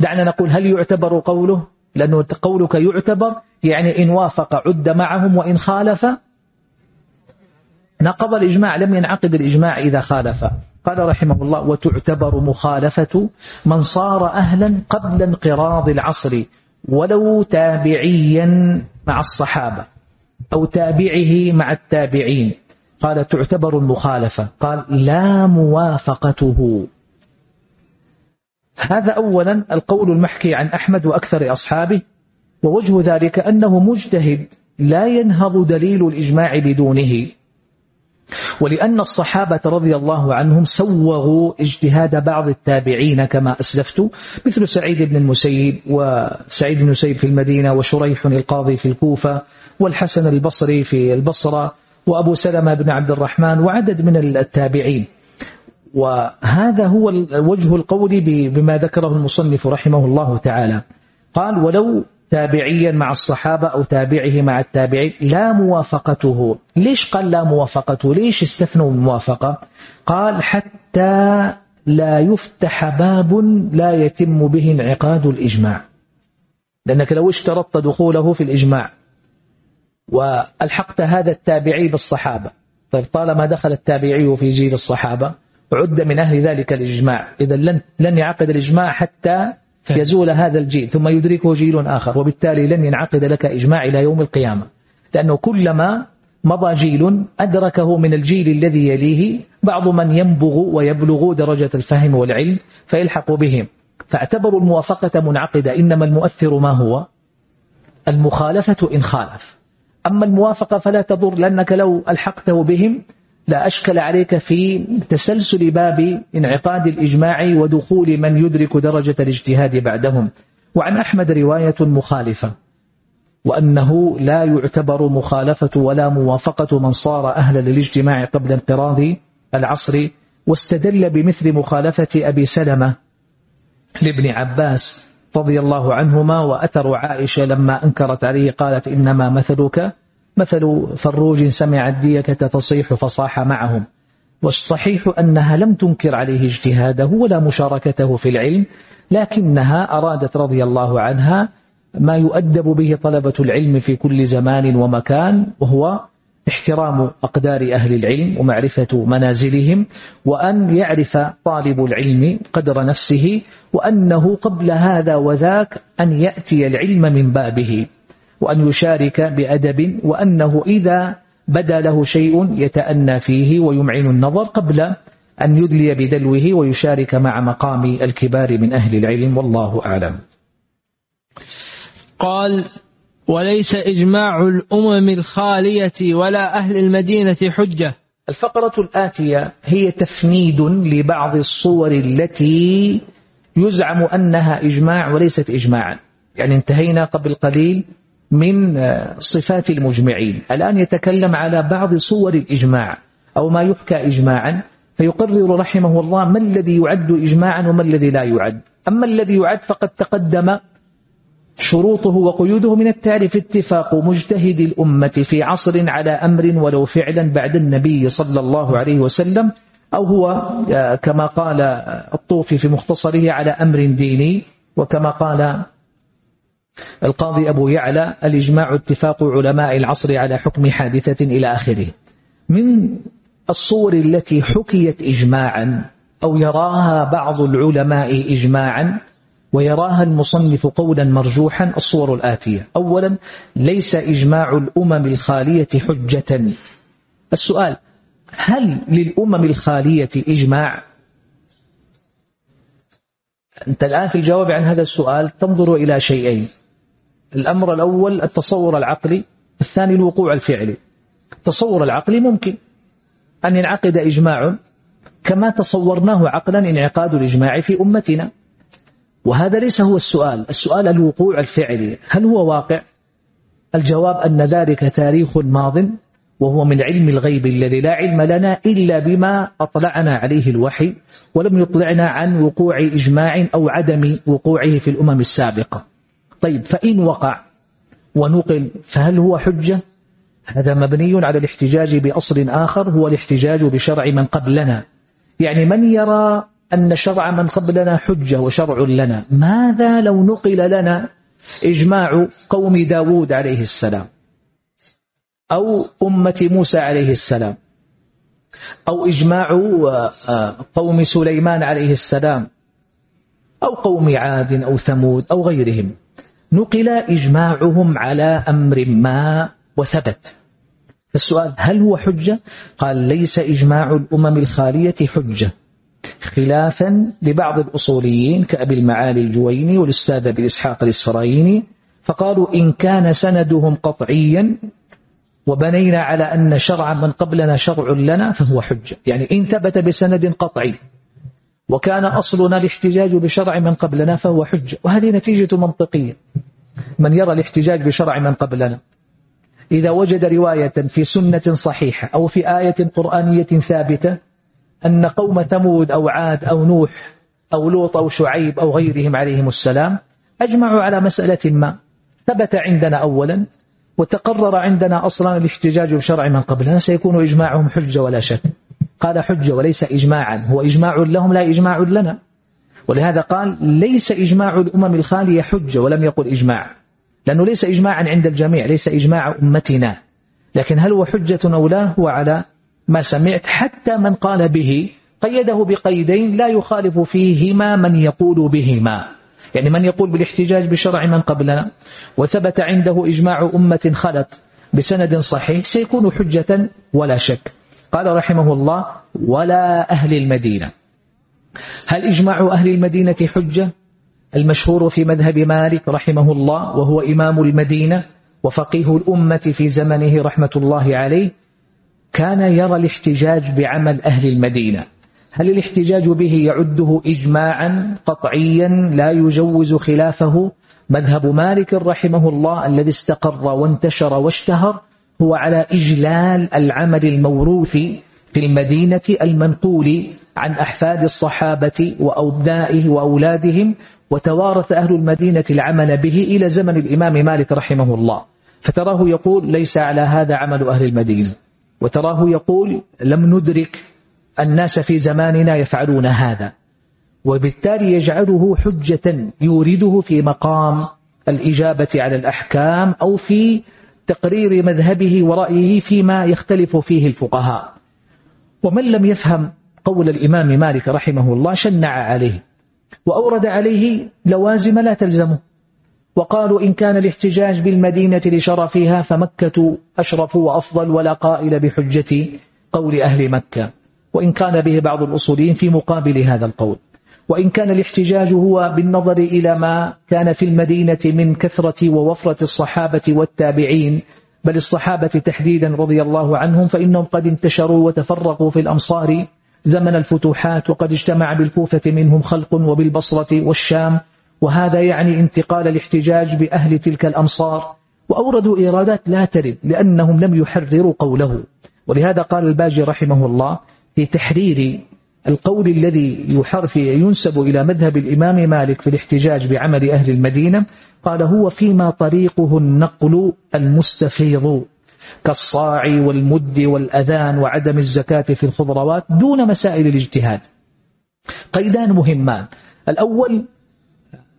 دعنا نقول هل يعتبر قوله؟ لأنه قولك يعتبر يعني إن وافق عد معهم وإن خالف؟ نقض الإجماع لم ينعقد الإجماع إذا خالف. قال رحمه الله وتعتبر مخالفة من صار أهلا قبل انقراض العصر ولو تابعيا مع الصحابة أو تابعه مع التابعين. قال تعتبر المخالفة. قال لا موافقته. هذا أولا القول المحكي عن أحمد وأكثر أصحابه ووجه ذلك أنه مجتهد لا ينهض دليل الإجماع بدونه. ولأن الصحابة رضي الله عنهم سوغوا اجتهاد بعض التابعين كما أسلفت مثل سعيد بن المسيب وسعيد بن المسيب في المدينة وشريح القاضي في الكوفة والحسن البصري في البصرة وأبو سلمة بن عبد الرحمن وعدد من التابعين. وهذا هو وجه القول بما ذكره المصنف رحمه الله تعالى. قال ولو تابعيا مع الصحابة أو تابعه مع التابعين. لا موافقته. ليش قال لا موافقته؟ ليش استثنوا الموافقة قال حتى لا يفتح باب لا يتم به انعقاد الإجماع. لأنك لو اشترطت دخوله في الإجماع وألحقت هذا التابعي بالصحابة طيب طالما دخل التابعي في جيل الصحابة عد من أهل ذلك الإجماع. إذا لن, لن يعقد الإجماع حتى يزول هذا الجيل ثم يدركه جيل آخر وبالتالي لن ينعقد لك إجماع إلى يوم القيامة. لأنه كلما مضى جيل أدركه من الجيل الذي يليه بعض من ينبغ ويبلغ درجة الفهم والعلم فيلحق بهم. فاعتبروا الموافقة منعقدة إنما المؤثر ما هو؟ المخالفة إن خالف. أما الموافقة فلا تضر لأنك لو ألحقته بهم لا أشكل عليك في تسلسل باب انعقاد الإجماع ودخول من يدرك درجة الاجتهاد بعدهم. وعن أحمد رواية مخالفة وأنه لا يعتبر مخالفة ولا موافقة من صار أهلا للاجتماع قبل انقراض العصر واستدل بمثل مخالفة أبي سلمة لابن عباس رضي الله عنهما وأثر عائشة لما أنكرت عليه قالت إنما مثلك مثل فروج سمع الديكة تصيح فصاح معهم. والصحيح أنها لم تنكر عليه اجتهاده ولا مشاركته في العلم لكنها أرادت رضي الله عنها ما يؤدب به طلبة العلم في كل زمان ومكان وهو احترام أقدار أهل العلم ومعرفة منازلهم وأن يعرف طالب العلم قدر نفسه وأنه قبل هذا وذاك أن يأتي العلم من بابه. وأن يشارك بأدب وأنه إذا بدا له شيء يتأنى فيه ويمعن النظر قبل أن يدلي بدلوه ويشارك مع مقام الكبار من أهل العلم والله أعلم. قال وليس إجماع الأمم الخالية ولا أهل المدينة حجة. الفقرة الآتية هي تفنيد لبعض الصور التي يزعم أنها إجماع وليست إجماعا. يعني انتهينا قبل قليل من صفات المجمعين. الآن يتكلم على بعض صور الإجماع أو ما يحكى إجماعا فيقرر رحمه الله ما الذي يعد إجماعا وما الذي لا يعد. أما الذي يعد فقد تقدم شروطه وقيوده من التعريف اتفاق مجتهد الأمة في عصر على أمر ولو فعلا بعد النبي صلى الله عليه وسلم أو هو آه، كما قال الطوفي في مختصره على أمر ديني وكما قال القاضي أبو يعلى الإجماع اتفاق علماء العصر على حكم حادثة إلى آخره. من الصور التي حكيت إجماعا أو يراها بعض العلماء إجماعا ويراها المصنف قولا مرجوحا الصور الآتية. أولا ليس إجماع الأمم الخالية حجة. السؤال هل للأمم الخالية إجماع؟ أنت الآن في الجواب عن هذا السؤال تنظر إلى شيئين. الأمر الأول التصور العقلي الثاني الوقوع الفعلي. التصور العقلي ممكن أن ينعقد إجماع كما تصورناه عقلا انعقاد الإجماع في أمتنا. وهذا ليس هو السؤال السؤال الوقوع الفعلي. هل هو واقع؟ الجواب أن ذلك تاريخ ماض وهو من علم الغيب الذي لا علم لنا إلا بما أطلعنا عليه الوحي ولم يطلعنا عن وقوع إجماع أو عدم وقوعه في الأمم السابقة. طيب فإن وقع ونقل فهل هو حجة؟ هذا مبني على الاحتجاج بأصل آخر هو الاحتجاج بشرع من قبلنا. يعني من يرى أن شرع من قبلنا حجة وشرع لنا؟ ماذا لو نقل لنا إجماع قوم داود عليه السلام؟ أو أمة موسى عليه السلام؟ أو إجماع آه، قوم سليمان عليه السلام؟ أو قوم عاد أو ثمود أو غيرهم؟ نقل إجماعهم على أمر ما وثبت. السؤال هل هو حجة؟ قال ليس إجماع الأمم الخالية حجة خلافا لبعض الأصوليين كأبي المعالي الجويني والأستاذ أبي إسحاق الإسفرايني فقالوا إن كان سندهم قطعيا وبنينا على أن شرع من قبلنا شرع لنا فهو حجة. يعني إن ثبت بسند قطعي. وكان أصلنا الاحتجاج بشرع من قبلنا فهو حجة. وهذه نتيجة منطقية. من يرى الاحتجاج بشرع من قبلنا. إذا وجد رواية في سنة صحيحة أو في آية قرآنية ثابتة أن قوم ثمود أو عاد أو نوح أو لوط أو شعيب أو غيرهم عليهم السلام أجمعوا على مسألة ما. ثبت عندنا أولا وتقرر عندنا أصلا الاحتجاج بشرع من قبلنا. سيكون إجماعهم حجة ولا شك. قال حجة وليس إجماعا. هو إجماع لهم لا إجماع لنا. ولهذا قال ليس إجماع الأمم الخالية حجة ولم يقل إجماع. لأنه ليس إجماعا عند الجميع ليس إجماع أمتنا. لكن هل هو حجة أو لا هو على ما سمعت. حتى من قال به قيده بقيدين لا يخالف فيهما من يقول بهما. يعني من يقول بالاحتجاج بشرع من قبلنا وثبت عنده إجماع أمة خلت بسند صحيح سيكون حجة ولا شك. قال رحمه الله ولا أهل المدينة. هل إجماع أهل المدينة حجة؟ المشهور في مذهب مالك رحمه الله وهو إمام المدينة وفقيه الأمة في زمنه رحمة الله عليه كان يرى الاحتجاج بعمل أهل المدينة. هل الاحتجاج به يعده إجماعا قطعيا؟ لا يجوز خلافه. مذهب مالك رحمه الله الذي استقر وانتشر واشتهر هو على إجلال العمل الموروث في المدينة المنقول عن أحفاد الصحابة وأبنائه وأولادهم وتوارث أهل المدينة العمل به إلى زمن الإمام مالك رحمه الله. فتراه يقول ليس على هذا عمل أهل المدينة. وتراه يقول لم ندرك الناس في زماننا يفعلون هذا. وبالتالي يجعله حجة يورده في مقام الإجابة على الأحكام أو في تقرير مذهبه ورأيه فيما يختلف فيه الفقهاء. ومن لم يفهم قول الإمام مالك رحمه الله شنع عليه وأورد عليه لوازم لا تلزمه. وقالوا إن كان الاحتجاج بالمدينة لشرفها فمكة أشرف وأفضل ولا قائل بحجة قول أهل مكة. وإن كان به بعض الأصوليين في مقابل هذا القول. وإن كان الاحتجاج هو بالنظر إلى ما كان في المدينة من كثرة ووفرة الصحابة والتابعين بل الصحابة تحديدا رضي الله عنهم فإنهم قد انتشروا وتفرقوا في الأمصار. زمن الفتوحات وقد اجتمع بالكوفة منهم خلق وبالبصرة والشام وهذا يعني انتقال الاحتجاج بأهل تلك الأمصار. وأوردوا إيرادات لا ترد لأنهم لم يحرروا قوله. ولهذا قال الباجي رحمه الله في تحرير القول الذي يحرف ينسب إلى مذهب الإمام مالك في الاحتجاج بعمل أهل المدينة قال هو فيما طريقه النقل المستفيض كالصاع والمد والأذان وعدم الزكاة في الخضروات دون مسائل الاجتهاد. قيدان مهمان. الأول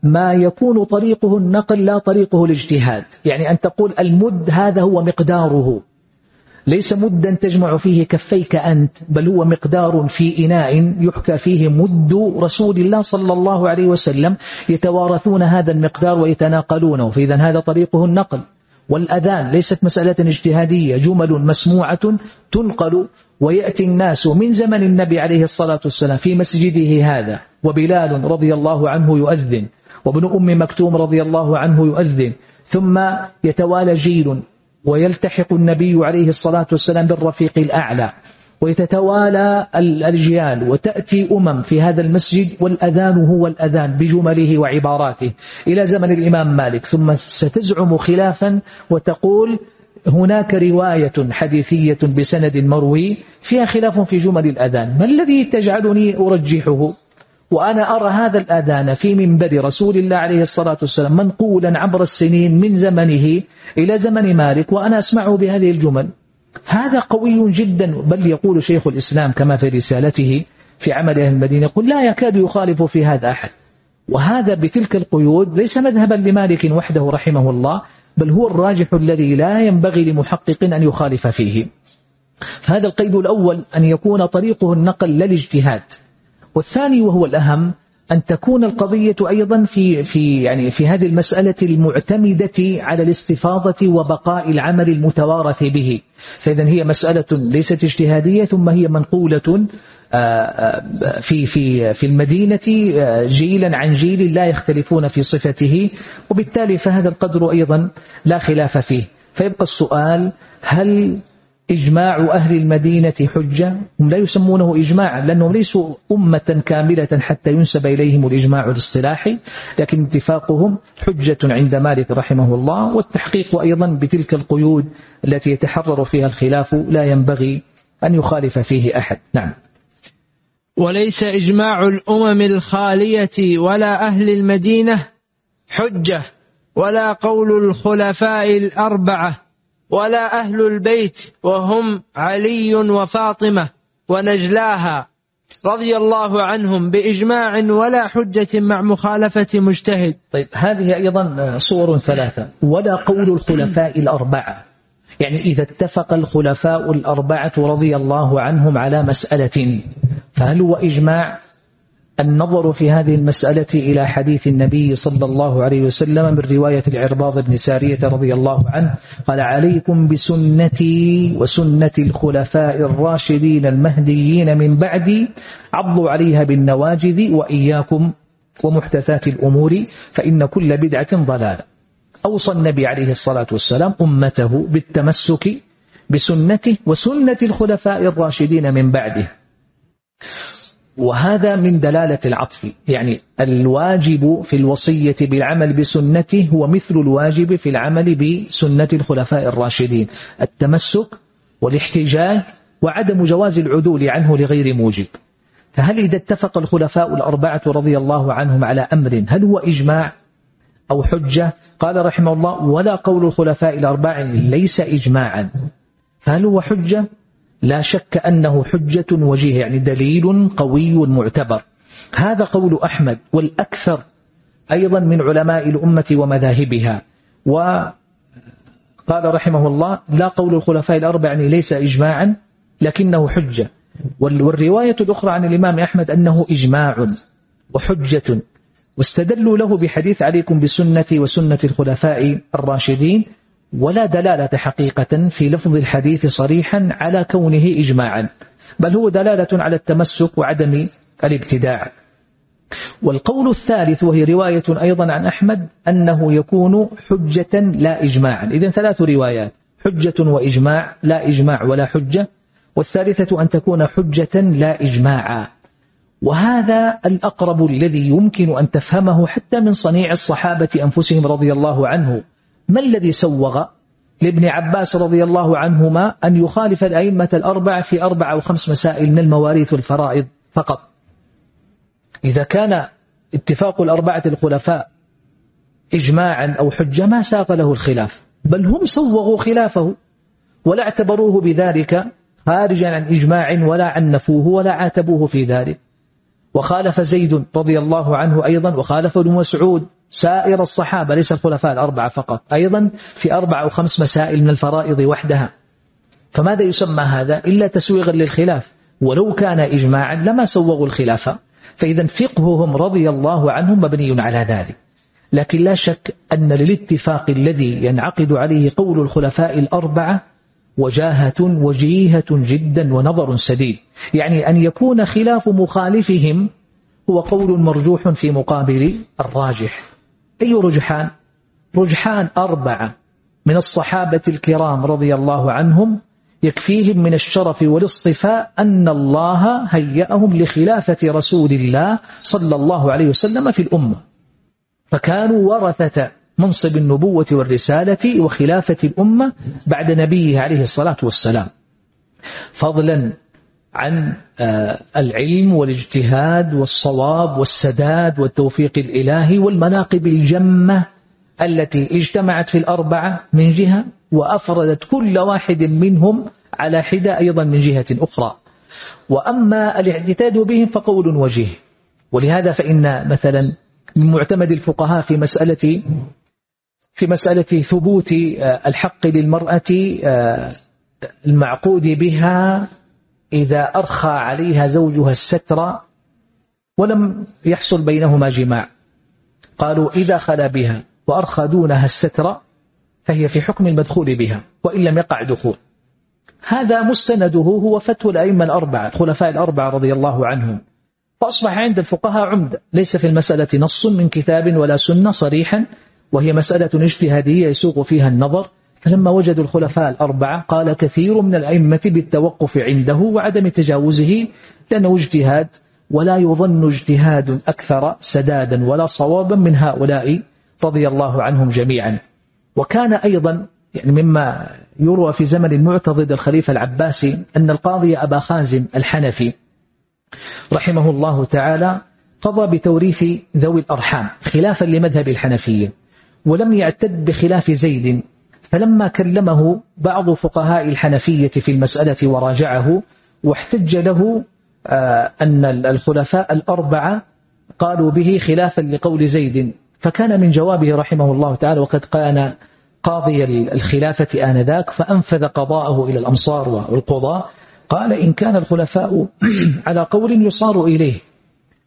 ما يكون طريقه النقل لا طريقه الاجتهاد. يعني أن تقول المد هذا هو مقداره. ليس مدا تجمع فيه كفيك أنت بل هو مقدار في إناء يحكى فيه مد رسول الله صلى الله عليه وسلم يتوارثون هذا المقدار ويتناقلونه. فإذا هذا طريقه النقل والأذان ليست مسألة اجتهادية جمل مسموعة تنقل ويأتي الناس من زمن النبي عليه الصلاة والسلام في مسجده هذا وبلال رضي الله عنه يؤذن وابن أم مكتوم رضي الله عنه يؤذن ثم يتوالى جيل ويلتحق النبي عليه الصلاة والسلام بالرفيق الأعلى ويتتوالى الأجيال وتأتي أمم في هذا المسجد والأذان هو الأذان بجمله وعباراته إلى زمن الإمام مالك ثم ستزعم خلافا وتقول هناك رواية حديثية بسند مروي فيها خلاف في جمل الأذان ما الذي تجعلني أرجحه؟ وأنا أرى هذا الأذان في منبر رسول الله عليه الصلاة والسلام منقولا عبر السنين من زمنه إلى زمن مالك وأنا أسمعه بهذه الجمل. هذا قوي جدا بل يقول شيخ الإسلام كما في رسالته في عمل أهل المدينة يقول لا يكاد يخالف في هذا أحد. وهذا بتلك القيود ليس مذهبا لمالك وحده رحمه الله بل هو الراجح الذي لا ينبغي لمحقق أن يخالف فيه. فهذا القيد الأول أن يكون طريقه النقل لا الاجتهاد والثاني وهو الأهم أن تكون القضية أيضا في في يعني في هذه المسألة المعتمدة على الاستفاضة وبقاء العمل المتوارث به. فإذا هي مسألة ليست اجتهادية ثم هي منقولة آه، آه، في في في المدينة آه، جيلا عن جيل لا يختلفون في صفته وبالتالي فهذا القدر أيضا لا خلاف فيه. فيبقى السؤال هل إجماع أهل المدينة حجة هم لا يسمونه إجماعا لأنهم ليسوا أمة كاملة حتى ينسب إليهم الإجماع الاصطلاحي لكن اتفاقهم حجة عند مالك رحمه الله والتحقيق أيضا بتلك القيود التي يتحرر فيها الخلاف لا ينبغي أن يخالف فيه أحد. نعم. وليس إجماع الأمم الخالية ولا أهل المدينة حجة ولا قول الخلفاء الأربعة. ولا أهل البيت وهم علي وفاطمة ونجلاها رضي الله عنهم بإجماع ولا حجة مع مخالفة مجتهد. طيب هذه أيضا صور ثلاثة. ولا قول الخلفاء الأربعة. يعني إذا اتفق الخلفاء الأربعة رضي الله عنهم على مسألة فهل هو إجماع؟ النظر في هذه المسألة إلى حديث النبي صلى الله عليه وسلم من رواية العرباض بن سارية رضي الله عنه قال عليكم بسنتي وسنة الخلفاء الراشدين المهديين من بعدي عضوا عليها بالنواجذ وإياكم ومحدثات الأمور فإن كل بدعة ضلالة. أوصى النبي عليه الصلاة والسلام أمته بالتمسك بسنته وسنة الخلفاء الراشدين من بعده. وهذا من دلالة العطف. يعني الواجب في الوصية بالعمل بسنته هو مثل الواجب في العمل بسنة الخلفاء الراشدين. التمسك والاحتجاج وعدم جواز العدول عنه لغير موجب. فهل إذا اتفق الخلفاء الأربعة رضي الله عنهم على أمر هل هو إجماع أو حجة؟ قال رحمه الله ولا قول الخلفاء الأربعة ليس إجماعا. فهل هو حجة؟ لا شك أنه حجة وجيه يعني دليل قوي معتبر. هذا قول أحمد والأكثر أيضا من علماء الأمة ومذاهبها. وقال رحمه الله لا قول الخلفاء الأربع يعني ليس إجماعا لكنه حجة. والرواية الأخرى عن الإمام أحمد أنه إجماع وحجة. واستدلوا له بحديث عليكم بسنتي وسنة الخلفاء الراشدين. ولا دلالة حقيقة في لفظ الحديث صريحا على كونه إجماعا بل هو دلالة على التمسك وعدم الابتداع. والقول الثالث وهي رواية أيضا عن أحمد أنه يكون حجة لا إجماعا إذن ثلاث روايات حجة وإجماع لا إجماع ولا حجة. والثالثة أن تكون حجة لا إجماعا وهذا الأقرب الذي يمكن أن تفهمه حتى من صنيع الصحابة أنفسهم رضي الله عنه. ما الذي سوغ لابن عباس رضي الله عنهما أن يخالف الأئمة الأربعة في أربع أو خمس مسائل من المواريث والفرائض فقط؟ إذا كان اتفاق الأربعة الخلفاء إجماعا أو حجة ما ساق له الخلاف بل هم سوغوا خلافه ولا اعتبروه بذلك خارجا عن إجماع ولا عنفوه ولا عاتبوه في ذلك. وخالف زيد رضي الله عنه أيضا وخالف ابن مسعود سائر الصحابة ليس الخلفاء الأربعة فقط أيضا في أربع أو خمس مسائل من الفرائض وحدها. فماذا يسمى هذا؟ إلا تسويغا للخلاف. ولو كان إجماعا لما سوغوا الخلافة فإذا فقههم رضي الله عنهم مبني على ذلك. لكن لا شك أن للاتفاق الذي ينعقد عليه قول الخلفاء الأربعة وجاهة وجيهة جدا ونظر سديد. يعني أن يكون خلاف مخالفهم هو قول مرجوح في مقابل الراجح. أي رجحان؟ رجحان أربعة من الصحابة الكرام رضي الله عنهم يكفيهم من الشرف والاصطفاء أن الله هيأهم لخلافة رسول الله صلى الله عليه وسلم في الأمة. فكانوا ورثة منصب النبوة والرسالة وخلافة الأمة بعد نبيه عليه الصلاة والسلام. فضلا عن آه، العلم والاجتهاد والصواب والسداد والتوفيق الإلهي والمناقب الجمة التي اجتمعت في الأربعة من جهة وأفردت كل واحد منهم على حدة أيضا من جهة أخرى. وأما الاعتداد بهم فقول وجيه. ولهذا فإن مثلا من معتمد الفقهاء في مسألة في مسألة ثبوت آه، الحق للمرأة آه، المعقود بها إذا أرخى عليها زوجها الستر ولم يحصل بينهما جماع. قالوا إذا خلا بها وأرخى دونها الستر فهي في حكم المدخول بها وإن لم يقع دخول. هذا مستنده هو فتوى الأئمة الأربعة الخلفاء الأربعة رضي الله عنهم. فأصبح عند الفقهاء عمدة ليس في المسألة نص من كتاب ولا سنة صريحا وهي مسألة اجتهادية يسوق فيها النظر. فلما وجدوا الخلفاء الأربعة قال كثير من الأئمة بالتوقف عنده وعدم تجاوزه لأنه اجتهاد ولا يظن اجتهاد أكثر سدادا ولا صوابا من هؤلاء رضي الله عنهم جميعا. وكان أيضا يعني مما يروى في زمن المعتضد الخليفة العباسي أن القاضي أبا خازم الحنفي رحمه الله تعالى قضى بتوريث ذوي الأرحام خلافا لمذهب الحنفية ولم يعتد بخلاف زيد فلما كلمه بعض فقهاء الحنفية في المسألة وراجعه واحتج له آه، أن الخلفاء الأربعة قالوا به خلافا لقول زيد. فكان من جوابه رحمه الله تعالى وقد كان قاضي الخلافة آنذاك فأنفذ قضاءه إلى الأمصار والقضاء. قال إن كان الخلفاء على قول يصار إليه.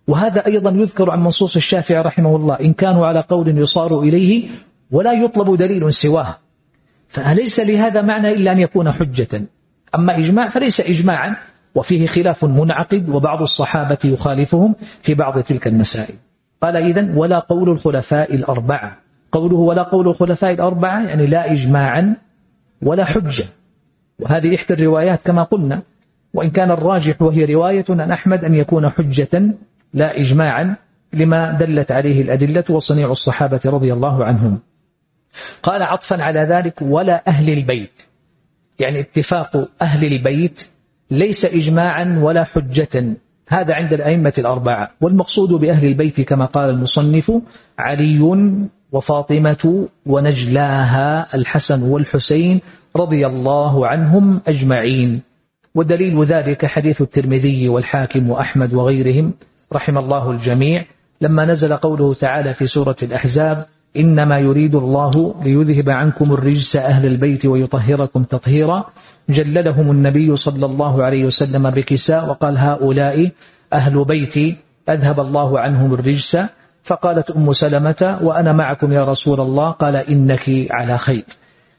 وهذا أيضا يذكر عن منصوص الشافعي رحمه الله. إن كانوا على قول يصار إليه ولا يطلب دليل سواه. فليس لهذا معنى إلا أن يكون حجة؟ أما إجماع فليس إجماعا وفيه خلاف منعقد وبعض الصحابة يخالفهم في بعض تلك المسائل. قال إذن ولا قول الخلفاء الأربعة. قوله ولا قول الخلفاء الأربعة يعني لا إجماعا ولا حجة. وهذه إحدى الروايات كما قلنا. وإن كان الراجح وهي رواية عن أحمد أن يكون حجة لا إجماعا لما دلت عليه الأدلة وصنيع الصحابة رضي الله عنهم. قال عطفا على ذلك ولا أهل البيت. يعني اتفاق أهل البيت ليس إجماعا ولا حجة. هذا عند الأئمة الأربعة. والمقصود بأهل البيت كما قال المصنف علي وفاطمة ونجلاها الحسن والحسين رضي الله عنهم أجمعين. ودليل ذلك حديث الترمذي والحاكم وأحمد وغيرهم رحم الله الجميع. لما نزل قوله تعالى في سورة الأحزاب إنما يريد الله ليذهب عنكم الرجس أهل البيت ويطهركم تطهيرا. جلدهم النبي صلى الله عليه وسلم بكساء وقال هؤلاء أهل بيتي أذهب الله عنهم الرجس. فقالت أم سلمة وأنا معكم يا رسول الله قال إنك على خير.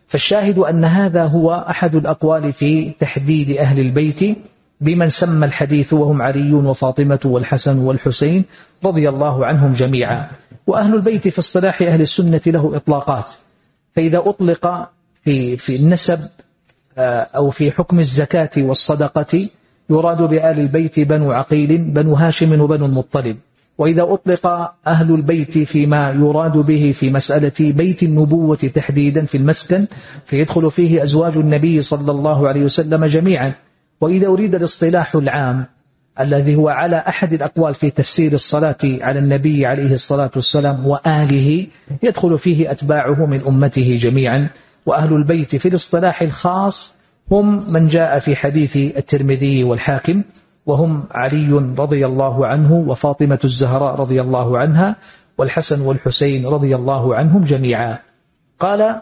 فالشاهد أن هذا هو أحد الأقوال في تحديد أهل البيت. بمن سمى الحديث وهم علي وفاطمة والحسن والحسين رضي الله عنهم جميعا. وأهل البيت في اصطلاح أهل السنة له إطلاقات. فإذا أطلق في, في النسب آه، أو في حكم الزكاة والصدقة يراد بآل البيت بنو عقيل بنو هاشم وبنو المطلب. وإذا أطلق أهل البيت فيما يراد به في مسألة بيت النبوة تحديدا في المسكن فيدخل فيه أزواج النبي صلى الله عليه وسلم جميعا. وإذا أريد الاصطلاح العام الذي هو على أحد الأقوال في تفسير الصلاة على النبي عليه الصلاة والسلام وآله يدخل فيه أتباعه من أمته جميعا وأهل البيت في الاصطلاح الخاص هم من جاء في حديث الترمذي والحاكم وهم علي رضي الله عنه وفاطمة الزهراء رضي الله عنها والحسن والحسين رضي الله عنهم جميعا قال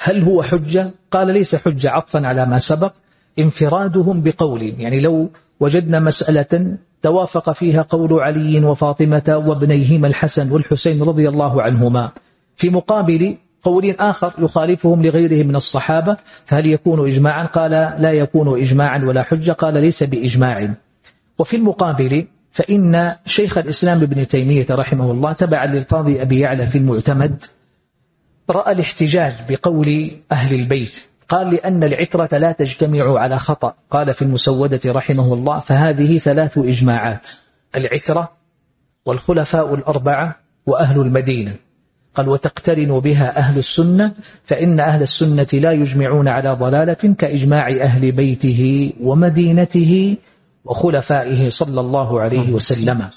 هل هو حجة؟ قال ليس حجة عطفا على ما سبق انفرادهم بقول يعني لو وجدنا مسألة توافق فيها قول علي وفاطمة وابنيهما الحسن والحسين رضي الله عنهما في مقابل قول آخر يخالفهم لغيرهم من الصحابة فهل يكون إجماعا؟ قال لا يكون إجماعا ولا حجة قال ليس بإجماع. وفي المقابل فإن شيخ الإسلام ابن تيمية رحمه الله تبعا للقاضي أبي يعلى في المعتمد رأى الاحتجاج بقول أهل البيت. قال لأن العترة لا تجتمع على خطأ. قال في المسودة رحمه الله فهذه ثلاث إجماعات. العترة والخلفاء الأربعة وأهل المدينة. قال وتقترن بها أهل السنة فإن أهل السنة لا يجمعون على ضلالة كإجماع أهل بيته ومدينته وخلفائه صلى الله عليه وسلم.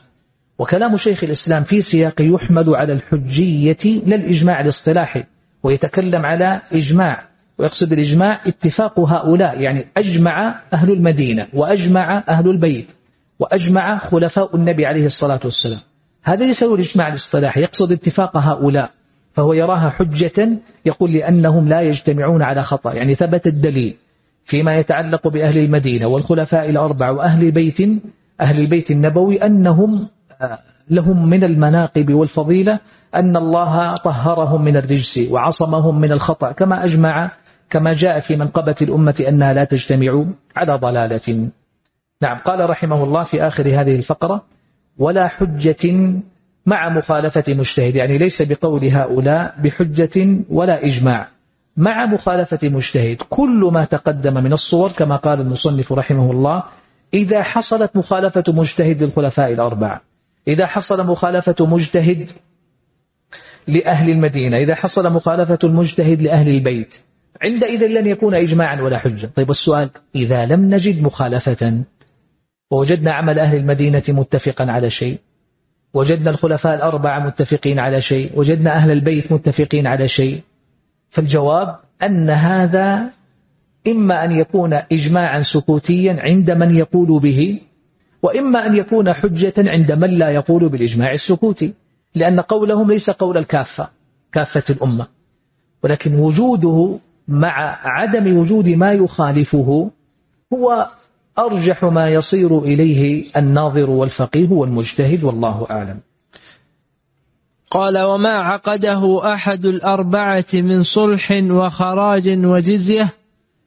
وكلام شيخ الإسلام في سياق يحمل على الحجية للإجماع الاصطلاحي ويتكلم على إجماع ويقصد الإجماع اتفاق هؤلاء يعني أجمع أهل المدينة وأجمع أهل البيت وأجمع خلفاء النبي عليه الصلاة والسلام. هذا ليس هو الإجماع الاصطلاحي يقصد اتفاق هؤلاء فهو يراها حجة يقول لأنهم لا يجتمعون على خطأ يعني ثبت الدليل فيما يتعلق بأهل المدينة والخلفاء الأربع وأهل بيت أهل البيت النبوي أنهم آه، لهم من المناقب والفضيلة أن الله طهرهم من الرجس وعصمهم من الخطأ كما أجمع كما جاء في منقبة الأمة أنها لا تجتمع على ضلالة. نعم قال رحمه الله في آخر هذه الفقرة ولا حجة مع مخالفة مجتهد. يعني ليس بقول هؤلاء بحجة ولا إجماع. مع مخالفة مجتهد كل ما تقدم من الصور كما قال المصنف رحمه الله إذا حصلت مخالفة مجتهد للخلفاء الأربعة. إذا حصل مخالفة مجتهد لأهل المدينة. إذا حصل مخالفة المجتهد لأهل البيت. عندئذ لن يكون إجماعا ولا حجة. طيب السؤال إذا لم نجد مخالفة ووجدنا عمل أهل المدينة متفقا على شيء وجدنا الخلفاء الأربعة متفقين على شيء وجدنا أهل البيت متفقين على شيء فالجواب أن هذا إما أن يكون إجماعا سكوتيا عند من يقول به وإما أن يكون حجة عند من لا يقول بالإجماع السكوتي لأن قولهم ليس قول الكافة كافة الأمة. ولكن وجوده مع عدم وجود ما يخالفه هو أرجح ما يصير إليه الناظر والفقيه والمجتهد والله أعلم. قال وما عقده أحد الأربعة من صلح وخراج وجزية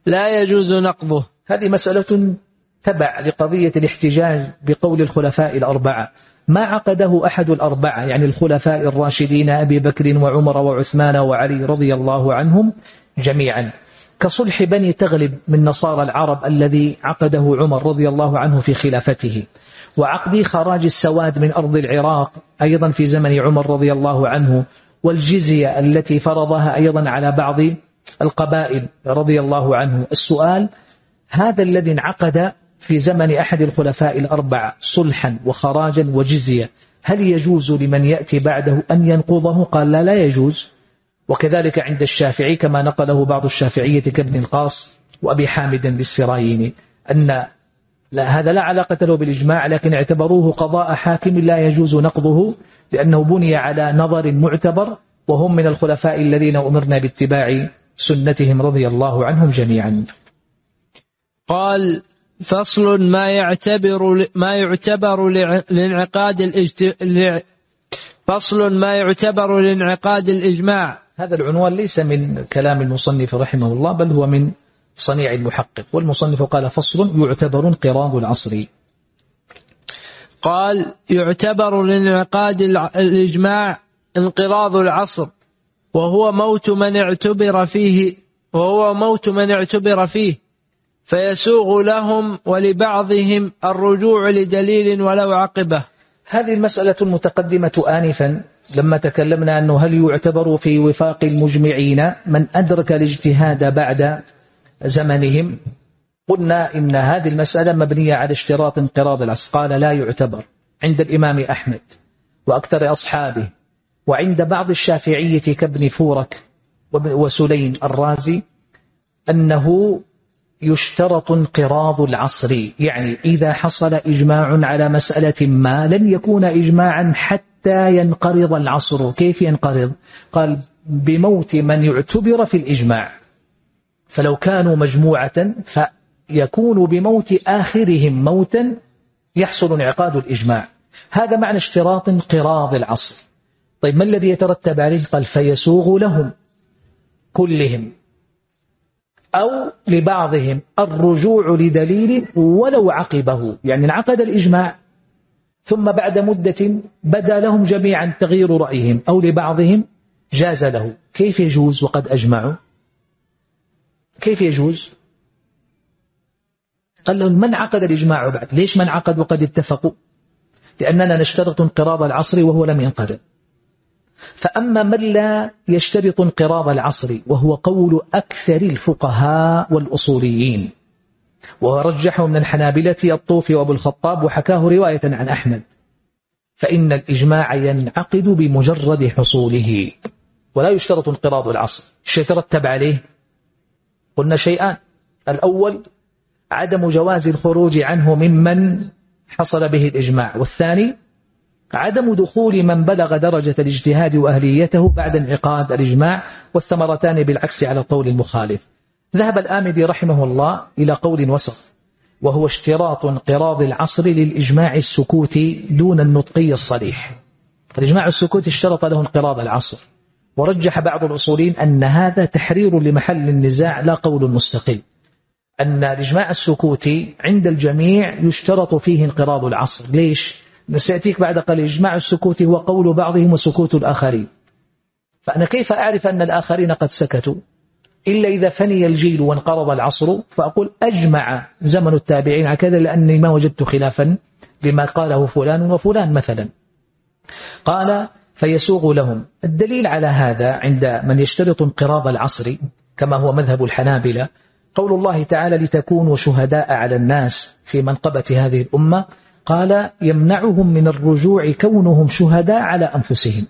لا يجوز نقضه. هذه مسألة تبع لقضية الاحتجاج بقول الخلفاء الأربعة. ما عقده أحد الأربعة؟ يعني الخلفاء الراشدين أبي بكر وعمر وعثمان وعلي رضي الله عنهم جميعا. كصلح بني تغلب من نصارى العرب الذي عقده عمر رضي الله عنه في خلافته. وعقد خراج السواد من أرض العراق أيضا في زمن عمر رضي الله عنه. والجزية التي فرضها أيضا على بعض القبائل رضي الله عنه. السؤال هذا الذي انعقد في زمن أحد الخلفاء الأربعة صلحا وخراجا وجزية هل يجوز لمن يأتي بعده أن ينقضه؟ قال لا لا يجوز. وكذلك عند الشافعي كما نقله بعض الشافعية كابن القاص وأبي حامد الإسفرايني أن لا هذا لا علاقة له بالإجماع لكن اعتبروه قضاء حاكم لا يجوز نقضه لأنه بني على نظر معتبر وهم من الخلفاء الذين أمرنا باتباع سنتهم رضي الله عنهم جميعا. قال فصل ما يعتبر ما يعتبر لانعقاد الاجت... فصل ما يعتبر لانعقاد الإجماع. هذا العنوان ليس من كلام المصنف رحمه الله بل هو من صنيع المحقق. والمصنف قال فصل يعتبر انقراض العصر. قال يعتبر لانعقاد الإجماع انقراض العصر وهو موت من اعتبر فيه وهو موت من اعتبر فيه فيسوغ لهم ولبعضهم الرجوع لدليل ولو عقبه. هذه المسألة المتقدمة آنفا لما تكلمنا أنه هل يعتبر في وفاق المجمعين من أدرك الاجتهاد بعد زمنهم؟ قلنا إن هذه المسألة مبنية على اشتراط انقراض العصر قال لا يعتبر عند الإمام أحمد وأكثر أصحابه وعند بعض الشافعية كابن فورك وسليم الرازي أنه يشترط انقراض العصر. يعني إذا حصل إجماع على مسألة ما لن يكون إجماعا حتى ينقرض العصر. كيف ينقرض؟ قال بموت من يعتبر في الإجماع. فلو كانوا مجموعة فيكون بموت آخرهم موتا يحصل انعقاد الإجماع. هذا معنى اشتراط انقراض العصر. طيب ما الذي يترتب عليه؟ قال فيسوغ لهم كلهم. أو لبعضهم الرجوع لدليل ولو عقبه. يعني انعقد الإجماع ثم بعد مدة بدا لهم جميعا تغيير رأيهم أو لبعضهم جاز له. كيف يجوز وقد أجمعوا؟ كيف يجوز؟ قال لهم من عقد الإجماع بعد؟ ليش من عقد وقد اتفقوا. لأننا نشترط انقراض العصر وهو لم ينقرض. فأما من لا يشترط انقراض العصر وهو قول أكثر الفقهاء والأصوليين. ورجحه من الحنابلة الطوفي وأبو الخطاب وحكاه رواية عن أحمد. فإن الإجماع ينعقد بمجرد حصوله. ولا يشترط انقراض العصر. الشيء يترتب عليه؟ قلنا شيئان. الأول عدم جواز الخروج عنه ممن حصل به الإجماع. والثاني عدم دخول من بلغ درجة الاجتهاد وأهليته بعد انعقاد الإجماع والثمرتان بالعكس على القول المخالف. ذهب الآمدي رحمه الله إلى قول وسط وهو اشتراط انقراض العصر للإجماع السكوتي دون النطقي الصريح. فالإجماع السكوتي اشترط له انقراض العصر. ورجح بعض الأصولين أن هذا تحرير لمحل النزاع لا قول مستقل. أن الإجماع السكوتي عند الجميع يشترط فيه انقراض العصر. ليش؟ سيأتيك بعد قليل. إجماع السكوت هو قول بعضهم وسكوت الآخرين. فأنا كيف أعرف أن الآخرين قد سكتوا؟ إلا إذا فني الجيل وانقرض العصر فأقول أجمع زمن التابعين على كذا لأني ما وجدت خلافا لما قاله فلان وفلان مثلا. قال فيسوغ لهم. الدليل على هذا عند من يشترط انقراض العصر كما هو مذهب الحنابلة قول الله تعالى لتكونوا شهداء على الناس في منقبة هذه الأمة قال يمنعهم من الرجوع كونهم شهداء على أنفسهم.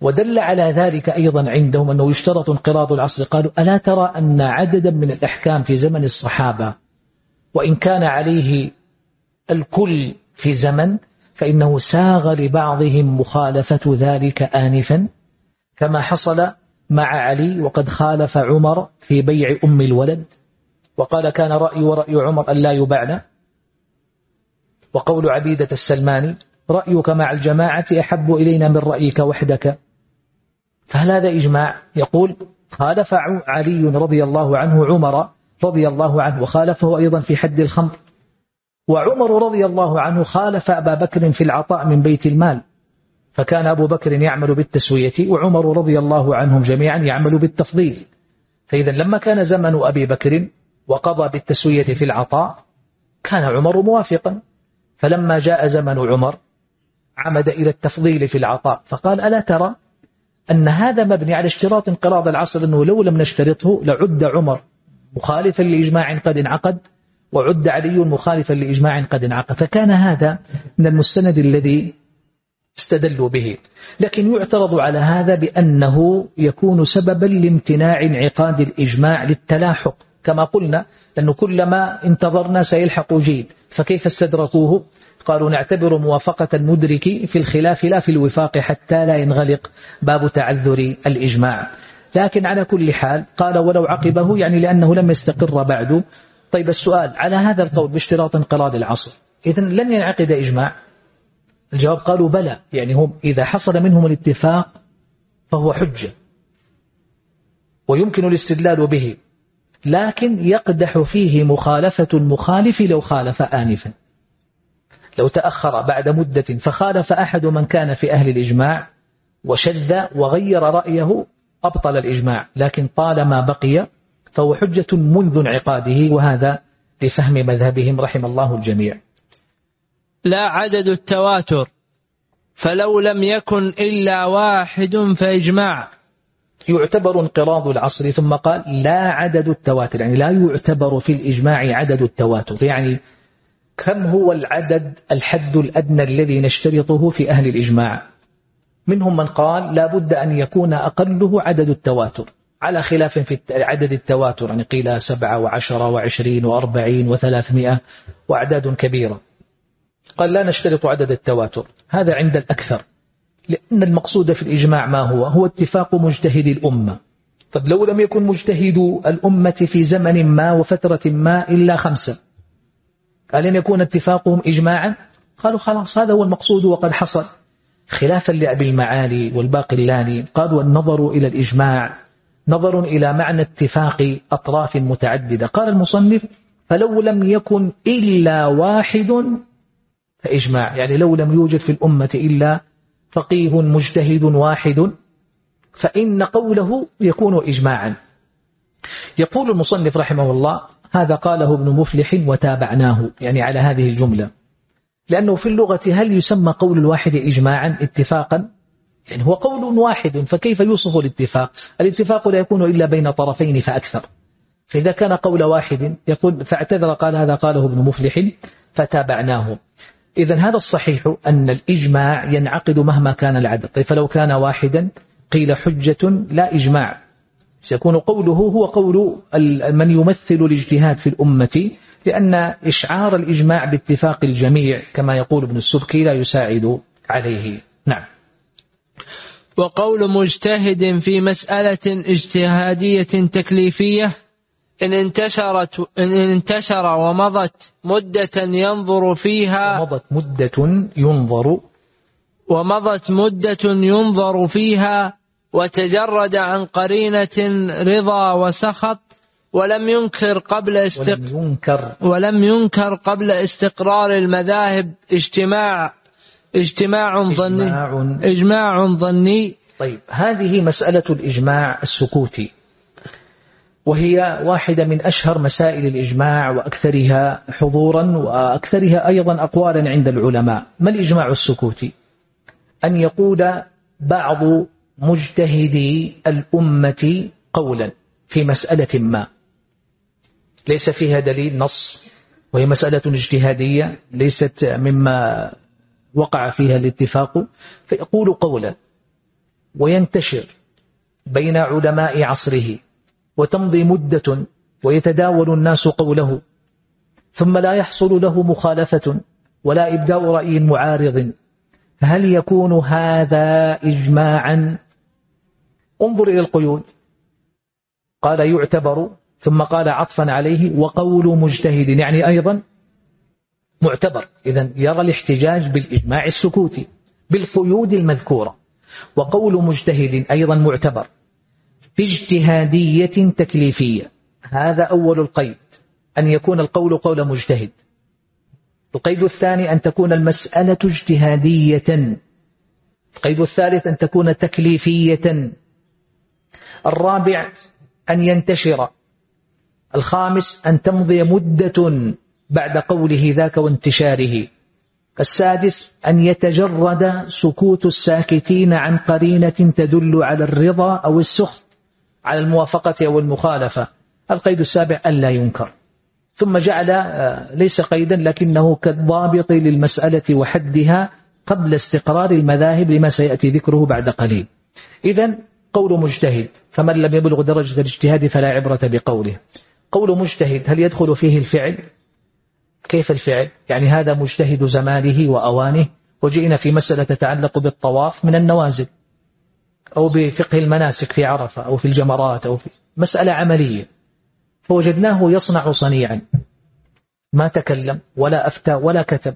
ودل على ذلك أيضا عندهم أنه يشترط انقراض العصر. قالوا ألا ترى أن عددا من الأحكام في زمن الصحابة وإن كان عليه الكل في زمن فإنه ساغ لبعضهم مخالفة ذلك آنفا كما حصل مع علي وقد خالف عمر في بيع أم الولد. وقال كان رأي ورأي عمر أن لا يبعنا وقول عبيدة السلماني رأيك مع الجماعة أحب إلينا من رأيك وحدك. فهل هذا إجماع؟ يقول خالف علي رضي الله عنه عمر رضي الله عنه وخالفه أيضا في حد الخمر. وعمر رضي الله عنه خالف أبا بكر في العطاء من بيت المال فكان أبو بكر يعمل بالتسوية وعمر رضي الله عنهم جميعا يعمل بالتفضيل. فإذا لما كان زمن أبي بكر وقضى بالتسوية في العطاء كان عمر موافقا. فلما جاء زمن عمر عمد إلى التفضيل في العطاء فقال ألا ترى أن هذا مبني على اشتراط انقراض العصر أنه لو لم نشترطه لعد عمر مخالفا لإجماع قد انعقد وعد علي مخالفا لإجماع قد انعقد. فكان هذا من المستند الذي استدلوا به. لكن يعترض على هذا بأنه يكون سببا لامتناع انعقاد الإجماع للتلاحق. كما قلنا لأنه كلما انتظرنا سيلحق جيل. فكيف استدركوه؟ قالوا نعتبر موافقة المدرك في الخلاف لا في الوفاق حتى لا ينغلق باب تعذر الإجماع. لكن على كل حال قال ولو عقبه يعني لأنه لم يستقر بعد. طيب السؤال على هذا القول باشتراط انقراض العصر إذن لن ينعقد إجماع؟ الجواب قالوا بلى يعني هم إذا حصل منهم الاتفاق فهو حجة. ويمكن الاستدلال به. لكن يقدح فيه مخالفة المخالف لو خالف آنفا. لو تأخر بعد مدة فخالف أحد من كان في أهل الإجماع وشذ وغير رأيه أبطل الإجماع. لكن طالما بقي فهو حجة منذ انعقاده وهذا لفهم مذهبهم رحم الله الجميع. لا عدد التواتر فلو لم يكن إلا واحد فإجماع. يعتبر انقراض العصر ثم قال لا عدد التواتر يعني لا يعتبر في الإجماع عدد التواتر يعني كم هو العدد الحد الأدنى الذي نشترطه في أهل الإجماع؟ منهم من قال لا بد أن يكون أقله عدد التواتر على خلاف في عدد التواتر يعني قيل سبعة وعشرة وعشرين وأربعين وثلاثمائة وأعداد كبيرة. قال لا نشترط عدد التواتر هذا عند الأكثر. لأن المقصود في الإجماع ما هو؟ هو اتفاق مجتهد الأمة. طب لو لم يكن مجتهد الأمة في زمن ما وفترة ما إلا خمسة قال أن يكون اتفاقهم إجماعا؟ قالوا خلاص هذا هو المقصود وقد حصل. خلافا لأبي المعالي والباقلاني قالوا النظر إلى الإجماع نظر إلى معنى اتفاق أطراف متعددة. قال المصنف فلو لم يكن إلا واحد فإجماع يعني لو لم يوجد في الأمة إلا فقيه مجتهد واحد فإن قوله يكون إجماعا. يقول المصنف رحمه الله هذا قاله ابن مفلح وتابعناه. يعني على هذه الجملة. لأنه في اللغة هل يسمى قول الواحد إجماعا اتفاقا؟ يعني هو قول واحد فكيف يوصف الاتفاق؟ الاتفاق لا يكون إلا بين طرفين فأكثر. فإذا كان قول واحد يقول فاعتذر قال هذا قاله ابن مفلح فتابعناه. إذا هذا الصحيح أن الإجماع ينعقد مهما كان العدد. طيب فلو كان واحدا قيل حجة لا إجماع سيكون قوله هو قول من يمثل الاجتهاد في الأمة لأن إشعار الإجماع باتفاق الجميع كما يقول ابن السبكي لا يساعد عليه. نعم. وقول مجتهد في مسألة اجتهادية تكليفية إن انتشرت إن انتشر ومضت مدة ينظر فيها ومضت مدة ينظر. ومضت مدة ينظر فيها وتجرد عن قرينة رضا وسخط ولم ينكر قبل استق... ولم ينكر. ولم ينكر قبل استقرار المذاهب. اجتماع اجتماع ظني. إجماع. ظني. طيب هذه مسألة الإجماع السكوتي. وهي واحدة من أشهر مسائل الإجماع وأكثرها حضورا وأكثرها أيضا أقوالا عند العلماء. ما الإجماع السكوتي؟ أن يقول بعض مجتهدي الأمة قولا في مسألة ما. ليس فيها دليل نص. وهي مسألة اجتهادية ليست مما وقع فيها الاتفاق. فيقول قولا وينتشر بين علماء عصره وتمضي مدة ويتداول الناس قوله ثم لا يحصل له مخالفة ولا إبداء رأي معارض. فهل يكون هذا إجماعا؟ انظر إلى القيود. قال يعتبر ثم قال عطفا عليه وقول مجتهد يعني أيضا معتبر. إذا يرى الاحتجاج بالإجماع السكوتي بالقيود المذكورة. وقول مجتهد أيضا معتبر. في اجتهادية تكليفية. هذا أول القيد أن يكون القول قول مجتهد. القيد الثاني أن تكون المسألة اجتهادية. القيد الثالث أن تكون تكليفية. الرابع أن ينتشر. الخامس أن تمضي مدة بعد قوله ذاك وانتشاره. السادس أن يتجرد سكوت الساكتين عن قرينة تدل على الرضا أو السخط. على الموافقة أو المخالفة. القيد السابع ألا ينكر. ثم جعل آه، ليس قيدا لكنه كالضابط للمسألة وحدها قبل استقرار المذاهب لما سيأتي ذكره بعد قليل. إذا قول مجتهد فمن لم يبلغ درجة الاجتهاد فلا عبرة بقوله. قول مجتهد هل يدخل فيه الفعل؟ كيف الفعل؟ يعني هذا مجتهد زمانه وأوانه وجئنا في مسألة تتعلق بالطواف من النوازل. أو بفقه المناسك في عرفة أو في الجمرات أو في مسألة عملية. فوجدناه يصنع صنيعا. ما تكلم ولا أفتى ولا كتب.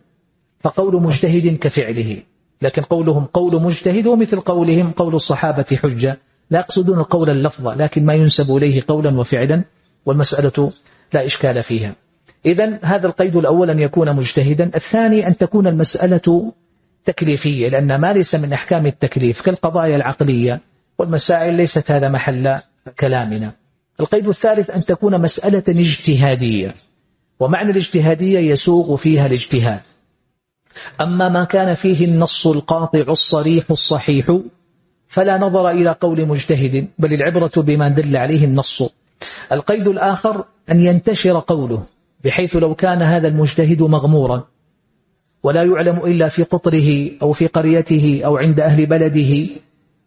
فقول مجتهد كفعله. لكن قولهم قول مجتهد ومثل قولهم قول الصحابة حجة. لا يقصدون القول اللفظ لكن ما ينسب إليه قولا وفعلا. والمسألة لا إشكال فيها. إذا هذا القيد الأول أن يكون مجتهدا. الثاني أن تكون المسألة تكليفية لأن ما ليس من أحكام التكليف كالقضايا العقلية والمسائل ليست هذا محل كلامنا. القيد الثالث أن تكون مسألة اجتهادية ومعنى الاجتهادية يسوغ فيها الاجتهاد. أما ما كان فيه النص القاطع الصريح الصحيح فلا نظر إلى قول مجتهد بل العبرة بما دل عليه النص. القيد الآخر أن ينتشر قوله بحيث لو كان هذا المجتهد مغمورا. ولا يعلم إلا في قطره أو في قريته أو عند أهل بلده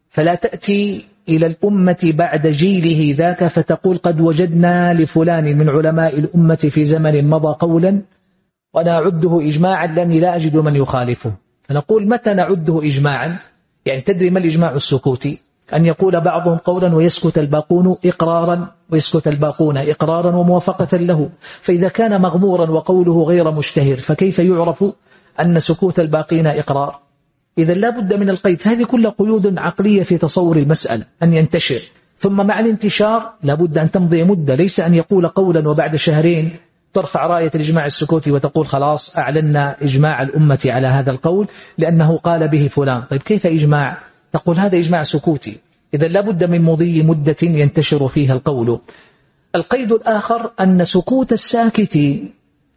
فلا تأتي إلى الأمة بعد جيله ذاك فتقول قد وجدنا لفلان من علماء الأمة في زمن مضى قولا ونعده إجماعا لأني لا أجد من يخالفه. فنقول متى نعده إجماعا؟ يعني تدري ما الإجماع السكوتي أن يقول بعضهم قولا ويسكت الباقون إقرارا ويسكت الباقون إقرارا وموافقة له. فإذا كان مغمورا وقوله غير مشتهر فكيف يعرف أن سكوت الباقين إقرار. إذا لا بد من القيد. فهذه كلها قيود عقلية في تصور المسألة أن ينتشر. ثم مع الانتشار لابد أن تمضي مدة. ليس أن يقول قولا وبعد شهرين ترفع راية الإجماع السكوتي وتقول خلاص أعلنا إجماع الأمة على هذا القول لأنه قال به فلان. طيب كيف إجماع؟ تقول هذا إجماع سكوتي. إذا لابد من مضي مدة ينتشر فيها القول. القيد الآخر أن سكوت الساكت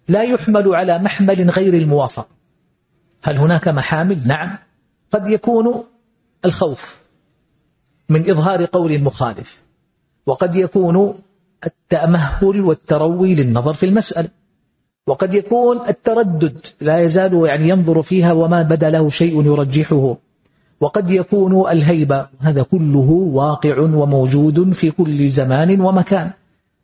لا يحمل على محمل غير الموافق. هل هناك محامل؟ نعم. قد يكون الخوف من إظهار قول مخالف وقد يكون التمهل والتروي للنظر في المسألة وقد يكون التردد لا يزال يعني ينظر فيها وما بدا له شيء يرجحه وقد يكون الهيبة هذا كله واقع وموجود في كل زمان ومكان.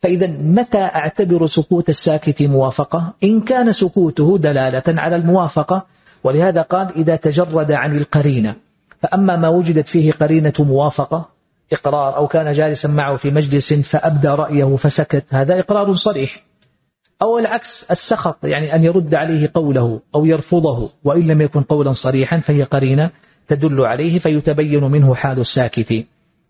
فإذا متى أعتبر سكوت الساكت موافقة؟ إن كان سكوته دلالة على الموافقة ولهذا قال إذا تجرد عن القرينة فأما ما وجدت فيه قرينة موافقة إقرار أو كان جالسا معه في مجلس فأبدى رأيه فسكت هذا إقرار صريح. أو العكس السخط يعني أن يرد عليه قوله أو يرفضه وإن لم يكن قولا صريحا فهي قرينة تدل عليه فيتبين منه حال الساكت.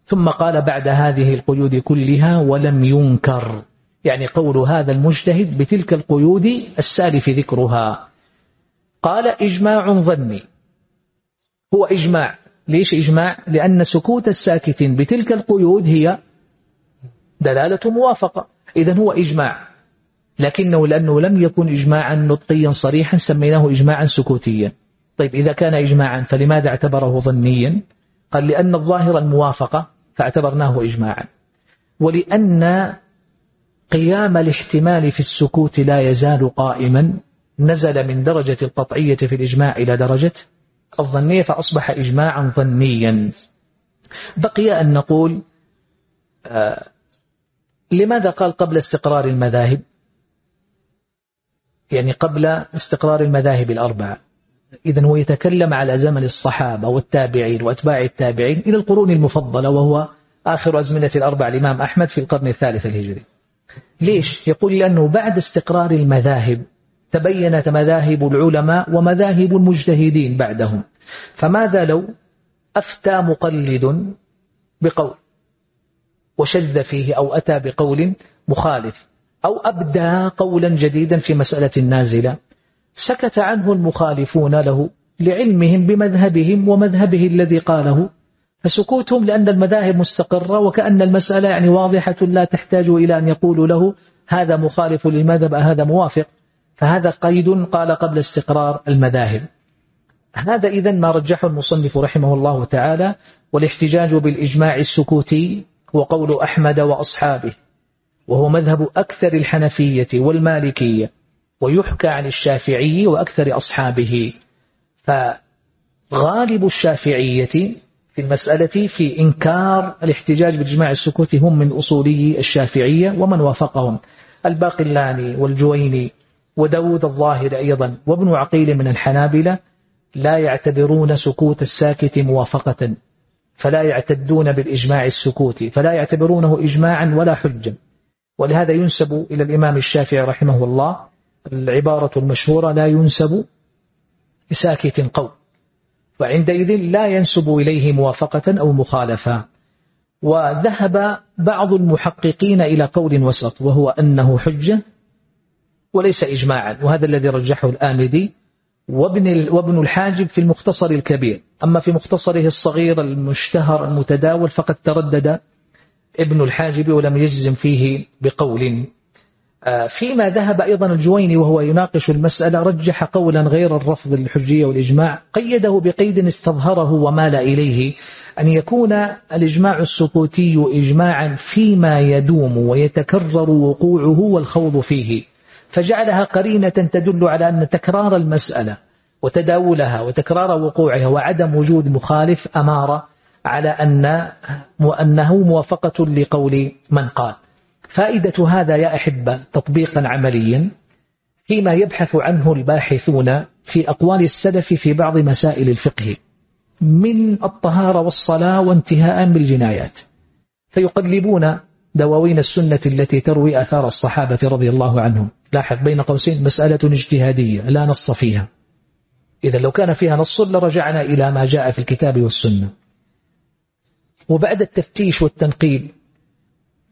ثم قال بعد هذه القيود كلها ولم ينكر يعني قول هذا المجتهد بتلك القيود السالف ذكرها. قال إجماع ظني. هو إجماع. ليش إجماع؟ لأن سكوت الساكت بتلك القيود هي دلالة موافقة. إذا هو إجماع. لكنه لأنه لم يكن إجماعا نطقيا صريحا سميناه إجماعا سكوتيا. طيب إذا كان إجماعا فلماذا اعتبره ظنيا؟ قال لأن الظاهر الموافقة فاعتبرناه إجماعا. ولأن قيام الاحتمال في السكوت لا يزال قائما. نزل من درجة القطعية في الإجماع إلى درجة الظنية فأصبح إجماعا ظنيا. بقي أن نقول آه لماذا قال قبل استقرار المذاهب؟ يعني قبل استقرار المذاهب الأربعة. إذا هو يتكلم على زمن الصحابة والتابعين وأتباع التابعين إلى القرون المفضلة وهو آخر أزمنة الأربع الإمام أحمد في القرن الثالث الهجري. ليش؟ يقول لأنه بعد استقرار المذاهب تبينت مذاهب العلماء ومذاهب المجتهدين بعدهم. فماذا لو أفتى مقلد بقول وشذ فيه أو أتى بقول مخالف أو أبدى قولا جديدا في مسألة نازلة سكت عنه المخالفون له لعلمهم بمذهبهم ومذهبه الذي قاله. فسكوتهم لأن المذاهب مستقرة وكأن المسألة يعني واضحة لا تحتاج إلى أن يقولوا له هذا مخالف للمذهب هذا موافق. فهذا قيد قال قبل استقرار المذاهب. هذا إذا ما رجحه المصنف رحمه الله تعالى والاحتجاج بالإجماع السكوتي هو قول أحمد وأصحابه وهو مذهب أكثر الحنفية والمالكية ويحكى عن الشافعي وأكثر أصحابه. فغالب الشافعية في المسألة في إنكار الاحتجاج بالإجماع السكوتي هم من أصولي الشافعية ومن وافقهم. الباقلاني والجويني وداود الظاهر أيضا وابن عقيل من الحنابلة لا يعتبرون سكوت الساكت موافقة فلا يعتدون بالإجماع السكوتي فلا يعتبرونه إجماعا ولا حجا. ولهذا ينسب إلى الإمام الشافعي رحمه الله العبارة المشهورة لا ينسب لساكت قول وعندئذ لا ينسب إليه موافقة أو مخالفة. وذهب بعض المحققين إلى قول وسط وهو أنه حجة وليس إجماعا. وهذا الذي رجحه الآمدي وابن وابن الحاجب في المختصر الكبير. أما في مختصره الصغير المشتهر المتداول فقد تردد ابن الحاجب ولم يجزم فيه بقول. آه، فيما ذهب أيضا الجويني وهو يناقش المسألة رجح قولا غير الرفض للحجية والإجماع. قيده بقيد استظهره ومال إليه أن يكون الإجماع السقوطي إجماعا فيما يدوم ويتكرر وقوعه والخوض فيه. فجعلها قرينة تدل على أن تكرار المسألة وتداولها وتكرار وقوعها وعدم وجود مخالف أمارة على أن أنه موافقة لقول من قال. فائدة هذا يا أحبة تطبيقا عمليا فيما يبحث عنه الباحثون في أقوال السلف في بعض مسائل الفقه من الطهارة والصلاة وانتهاء بالجنايات. فيقلبون دواوين السنة التي تروي أثار الصحابة رضي الله عنهم. لاحظ بين قوسين مسألة اجتهادية لا نص فيها. إذا لو كان فيها نص لرجعنا إلى ما جاء في الكتاب والسنة. وبعد التفتيش والتنقيب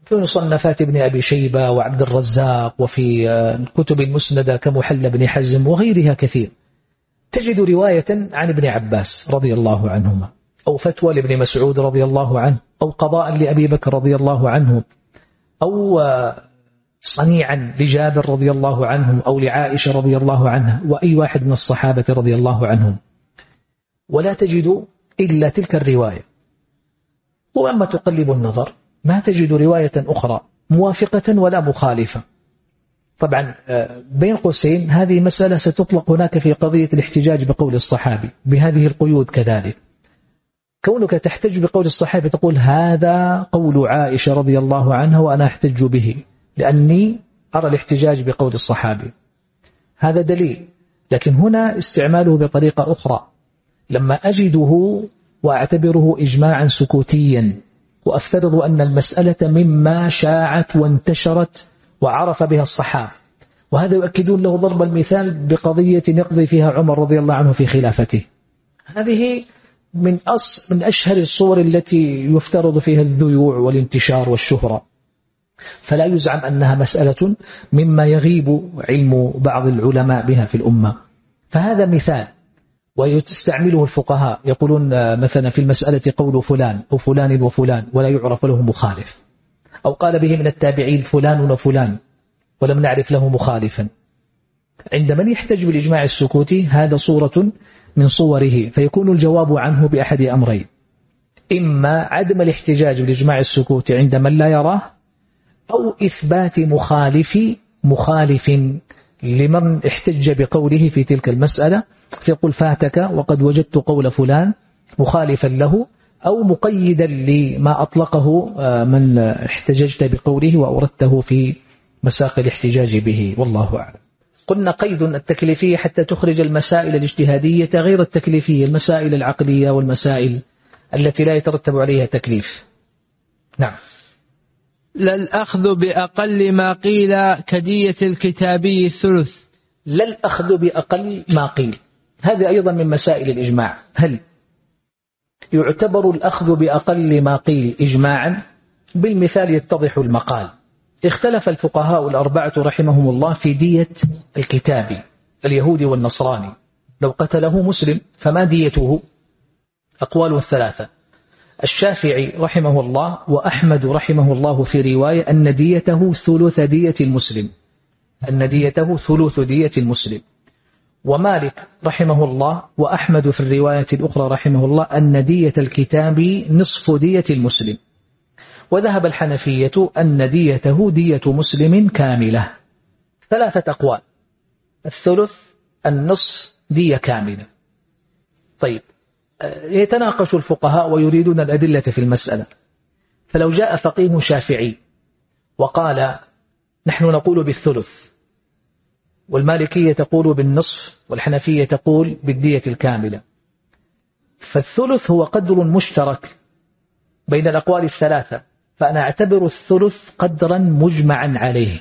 في مصنفات ابن أبي شيبة وعبد الرزاق وفي الكتب المسندة كمحل بن حزم وغيرها كثير. تجد رواية عن ابن عباس رضي الله عنهما. أو فتوى لابن مسعود رضي الله عنه أو قضاء لأبي بكر رضي الله عنه أو صنيعا لجابر رضي الله عنه أو لعائشة رضي الله عنها وأي واحد من الصحابة رضي الله عنهم. ولا تجد إلا تلك الرواية. وأما تقلب النظر ما تجد رواية أخرى موافقة ولا مخالفة. طبعا آه، بين قوسين هذه مسألة ستطلق هناك في قضية الاحتجاج بقول الصحابي بهذه القيود كذلك. كونك تحتج بقول الصحابي تقول هذا قول عائشة رضي الله عنها وأنا أحتج به لأني أرى الاحتجاج بقول الصحابي هذا دليل. لكن هنا استعماله بطريقة أخرى. لما أجده وأعتبره إجماعا سكوتيا وأفترض أن المسألة مما شاعت وانتشرت وعرف بها الصحابة. وهذا يؤكدون له ضرب المثال بقضية يقضي فيها عمر رضي الله عنه في خلافته. هذه من أص من أشهر الصور التي يفترض فيها الذيوع والانتشار والشهرة. فلا يزعم أنها مسألة مما يغيب علم بعض العلماء بها في الأمة. فهذا مثال ويستعمله الفقهاء. يقولون مثلا في المسألة قول فلان أو فلان وفلان ولا يعرف له مخالف. أو قال به من التابعين فلان وفلان ولم نعرف له مخالفا. عند من يحتج بالإجماع السكوتي هذا صورة من صوره فيكون الجواب عنه بأحد أمرين. إما عدم الاحتجاج بالإجماع السكوتي عند من لا يراه أو إثبات مخالف مخالف لمن احتج بقوله في تلك المسألة فيقول فاتك وقد وجدت قول فلان مخالفا له أو مقيدا لما أطلقه آه، من احتججت بقوله وأوردته في مساق الاحتجاج به والله أعلم. قلنا قيد التكليفية حتى تخرج المسائل الاجتهادية غير التكليفية المسائل العقلية والمسائل التي لا يترتب عليها تكليف. نعم. لا الأخذ بأقل ما قيل كدية الكتابي الثلث. لا الأخذ بأقل ما قيل. هذا أيضا من مسائل الإجماع. هل يعتبر الأخذ بأقل ما قيل إجماعا؟ بالمثال يتضح المقال. اختلف الفقهاء الأربعة رحمهم الله في دية الكتاب اليهودي والنصراني. لو قتله مسلم فما ديته؟ أقوال الثلاثة. الشافعي رحمه الله وأحمد رحمه الله في رواية أن ديته ثلث دية المسلم. أن ديته ثلث دية المسلم. ومالك رحمه الله وأحمد في الرواية الأخرى رحمه الله أن دية الكتاب نصف دية المسلم. وذهب الحنفية أن ديته دية مسلم كاملة. ثلاثة أقوال. الثلث النصف دية كاملة. طيب يتناقش الفقهاء ويريدون الأدلة في المسألة. فلو جاء فقيه شافعي وقال نحن نقول بالثلث والمالكية تقول بالنصف والحنفية تقول بالدية الكاملة. فالثلث هو قدر مشترك بين الأقوال الثلاثة. فأنا أعتبر الثلث قدرا مجمعا عليه.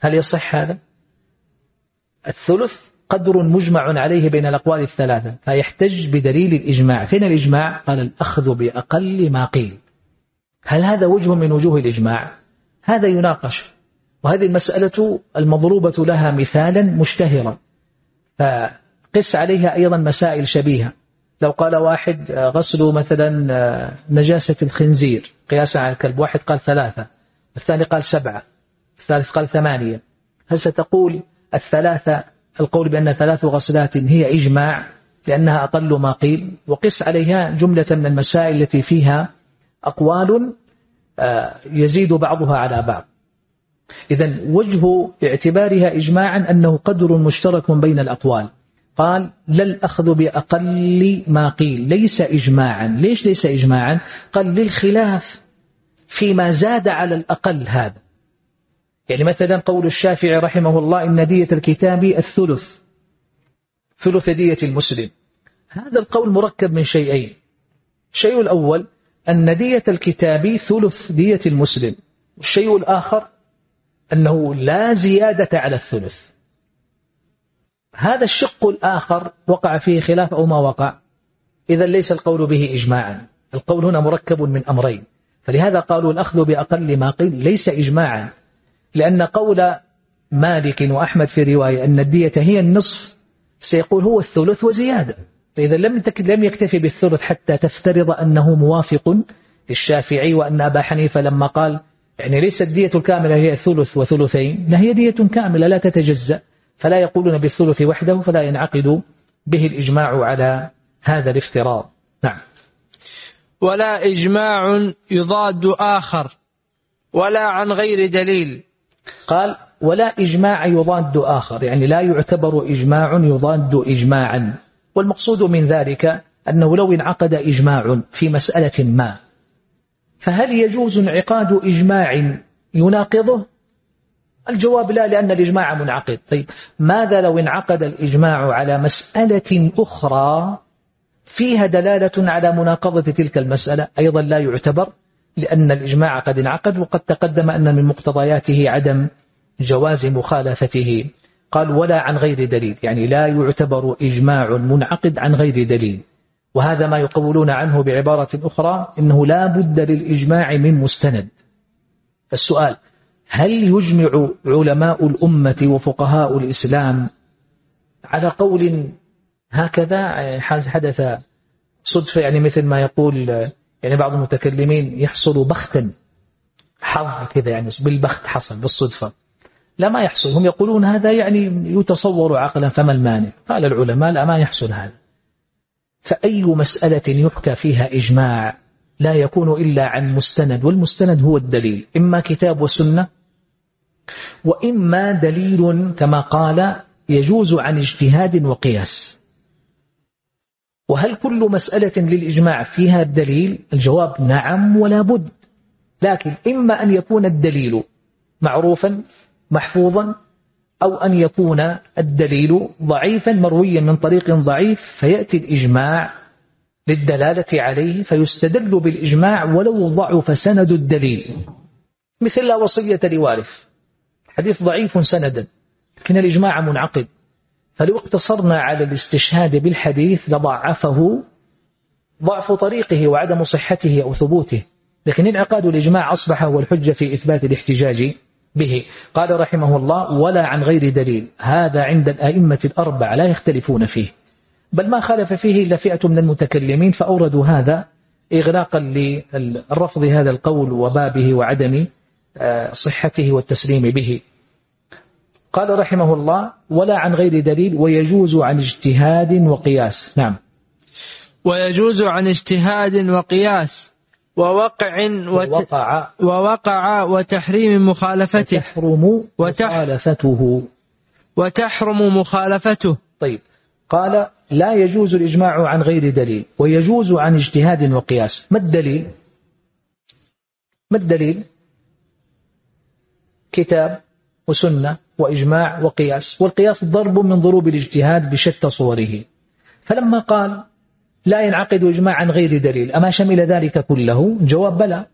هل يصح هذا؟ الثلث قدر مجمع عليه بين الأقوال الثلاثة. فيحتج بدليل الإجماع. فين الإجماع؟ قال الأخذ بأقل ما قيل. هل هذا وجه من وجوه الإجماع؟ هذا يناقش. وهذه المسألة المضروبة لها مثالا مشتهرا. فقس عليها أيضا مسائل شبيهة. لو قال واحد غسل مثلا نجاسة الخنزير قياسا على الكلب. واحد قال ثلاثة الثاني قال سبعة الثالث قال ثمانية. هل ستقول الثلاثة القول بأن ثلاث غسلات هي إجماع لأنها أقل ما قيل؟ وقس عليها جملة من المسائل التي فيها أقوال آه، يزيد بعضها على بعض. إذا وجه اعتبارها إجماعا أنه قدر مشترك بين الأقوال. قال لا الأخذ بأقل ما قيل. ليس إجماعا. ليش ليس إجماعا؟ قال للخلاف فيما زاد على الأقل هذا. يعني مثلا قول الشافعي رحمه الله إن دية الكتاب الثلث ثلث دية المسلم. هذا القول مركب من شيئين. الشيء الأول أن دية الكتاب ثلث دية المسلم. الشيء الآخر أنه لا زيادة على الثلث. هذا الشق الآخر وقع فيه خلاف أو ما وقع. إذا ليس القول به إجماعا. القول هنا مركب من أمرين. فلهذا قالوا الأخذ بأقل ما قيل ليس إجماعا. لأن قول مالك وأحمد في رواية أن الدية هي النصف سيقول هو الثلث وزيادة. فإذا لم لم يكتفي بالثلث حتى تفترض أنه موافق للشافعي وأن أبا حنيفة لما قال يعني ليست الدية الكاملة هي ثلث وثلثين هي دية كاملة لا تتجزأ. فلا يقولون بالثلث وحده فلا ينعقد به الإجماع على هذا الافتراض. نعم. ولا إجماع يضاد آخر ولا عن غير دليل. قال ولا إجماع يضاد آخر يعني لا يعتبر إجماع يضاد إجماعا. والمقصود من ذلك أنه لو انعقد إجماع في مسألة ما فهل يجوز انعقاد إجماع يناقضه؟ الجواب لا لأن الإجماع منعقد. طيب ماذا لو انعقد الإجماع على مسألة أخرى فيها دلالة على مناقضة تلك المسألة؟ أيضا لا يعتبر لأن الإجماع قد انعقد وقد تقدم أن من مقتضياته عدم جواز مخالفته. قال ولا عن غير دليل. يعني لا يعتبر إجماع منعقد عن غير دليل. وهذا ما يقولون عنه بعبارة أخرى إنه لا بد للإجماع من مستند. السؤال هل يجمع علماء الأمة وفقهاء الإسلام على قول هكذا؟ حدث صدفة يعني مثل ما يقول يعني بعض المتكلمين يحصل بختا حظ كذا يعني بالبخت حصل بالصدفة. لا ما يحصل. هم يقولون هذا يعني يتصور عقلا فما المانع؟ قال العلماء لا ما يحصل هذا. فأي مسألة يحكى فيها إجماع لا يكون إلا عن مستند والمستند هو الدليل. إما كتاب وسنة وإما دليل كما قال يجوز عن اجتهاد وقياس. وهل كل مسألة للإجماع فيها الدليل الجواب نعم ولا بد. لكن إما أن يكون الدليل معروفا محفوظا أو أن يكون الدليل ضعيفا مرويا من طريق ضعيف فيأتي الإجماع للدلالة عليه فيستدل بالإجماع ولو ضعف سند الدليل. مثل لا وصية لوارث. حديث ضعيف سندا لكن الإجماع منعقد. فلو اقتصرنا على الاستشهاد بالحديث لضعفه ضعف طريقه وعدم صحته أو ثبوته لكن انعقاد الإجماع أصبح هو الحجة في إثبات الاحتجاج به. قال رحمه الله ولا عن غير دليل هذا عند الأئمة الأربع لا يختلفون فيه بل ما خالف فيه إلا فئة من المتكلمين فأوردوا هذا إغلاقا للرفض هذا القول وبابه وعدم صحته والتسليم به. قال رحمه الله ولا عن غير دليل ويجوز عن اجتهاد وقياس. نعم. ويجوز عن اجتهاد وقياس ووقع وت... ووقع ووقع وتحريم مخالفته. وتحرم مخالفته. وتحرم مخالفته. طيب. قال لا يجوز الإجماع عن غير دليل ويجوز عن اجتهاد وقياس. ما الدليل؟ ما الدليل؟ كتاب وسنة وإجماع وقياس والقياس ضرب من ضروب الاجتهاد بشتى صوره. فلما قال لا ينعقد إجماع عن غير دليل أما شمل ذلك كله؟ جواب بلى.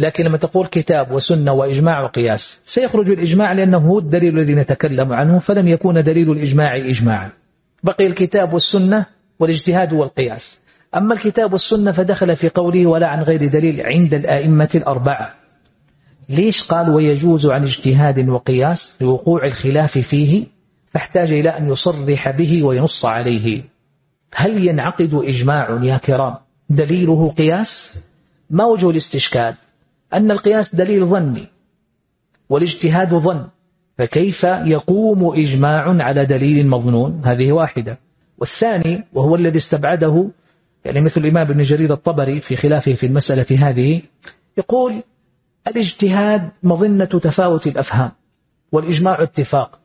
لكن لما تقول كتاب وسنة وإجماع وقياس سيخرج الإجماع لأنه هو الدليل الذي نتكلم عنه فلن يكون دليل الإجماع إجماعا. بقي الكتاب والسنة والاجتهاد والقياس. أما الكتاب والسنة فدخل في قوله ولا عن غير دليل عند الآئمة الأربعة. ليش قال ويجوز عن اجتهاد وقياس لوقوع الخلاف فيه فاحتاج إلى أن يصرح به وينص عليه؟ هل ينعقد إجماع يا كرام دليله قياس؟ ما وجه الإستشكال؟ أن القياس دليل ظني والاجتهاد ظن فكيف يقوم إجماع على دليل مظنون؟ هذه واحدة. والثاني وهو الذي استبعده يعني مثل الإمام ابن جرير الطبري في خلافه في المسألة هذه يقول الاجتهاد مظنة تفاوت الأفهام والإجماع اتفاق.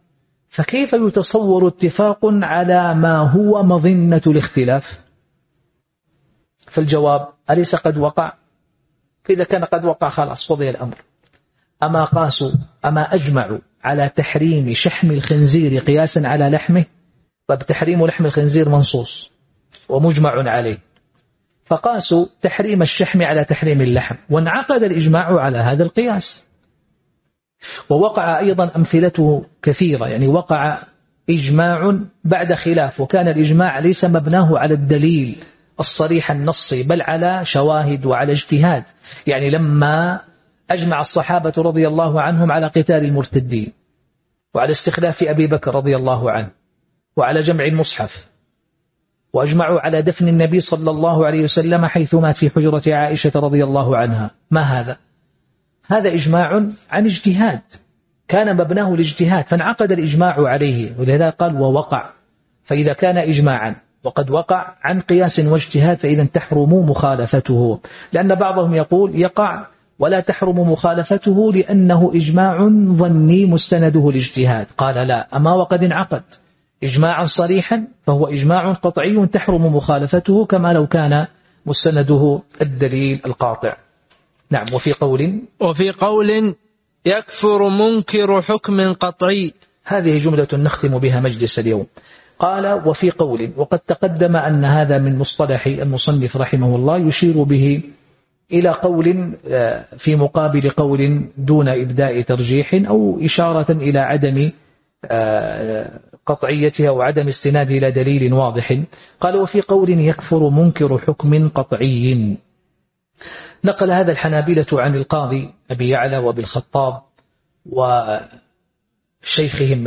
فكيف يتصور اتفاق على ما هو مظنة الاختلاف؟ فالجواب أليس قد وقع؟ فإذا كان قد وقع خلاص قضي الأمر. أما قاسوا أما أجمعوا على تحريم شحم الخنزير قياسا على لحمه؟ طب تحريم لحم الخنزير منصوص ومجمع عليه. فقاسوا تحريم الشحم على تحريم اللحم وانعقد الإجماع على هذا القياس. ووقع أيضا أمثلته كثيرة يعني وقع إجماع بعد خلاف وكان الإجماع ليس مبناه على الدليل الصريح النصي بل على شواهد وعلى اجتهاد. يعني لما أجمع الصحابة رضي الله عنهم على قتال المرتدين وعلى استخلاف أبي بكر رضي الله عنه وعلى جمع المصحف وأجمعوا على دفن النبي صلى الله عليه وسلم حيث مات في حجرة عائشة رضي الله عنها. ما هذا؟ هذا إجماع عن اجتهاد. كان مبناه الاجتهاد فانعقد الإجماع عليه ولذا قال ووقع. فإذا كان إجماعا وقد وقع عن قياس واجتهاد فإذا تحرم مخالفته. لأن بعضهم يقول يقع ولا تحرم مخالفته لأنه إجماع ظني مستنده الاجتهاد قال لا أما وقد انعقد. إجماعا صريحا فهو إجماع قطعي تحرم مخالفته كما لو كان مستنده الدليل القاطع. نعم وفي قول وفي قول يكفر منكر حكم قطعي. هذه جملة نختم بها مجلس اليوم. قال وفي قول وقد تقدم أن هذا من مصطلح المصنف رحمه الله يشير به إلى قول آه، في مقابل قول دون إبداء ترجيح أو إشارة إلى عدم قطعيتها وعدم استناد إلى دليل واضح. قال وفي قول يكفر منكر حكم قطعي. نقل هذا الحنابلة عن القاضي أبي يعلى وأبي الخطاب وشيخهم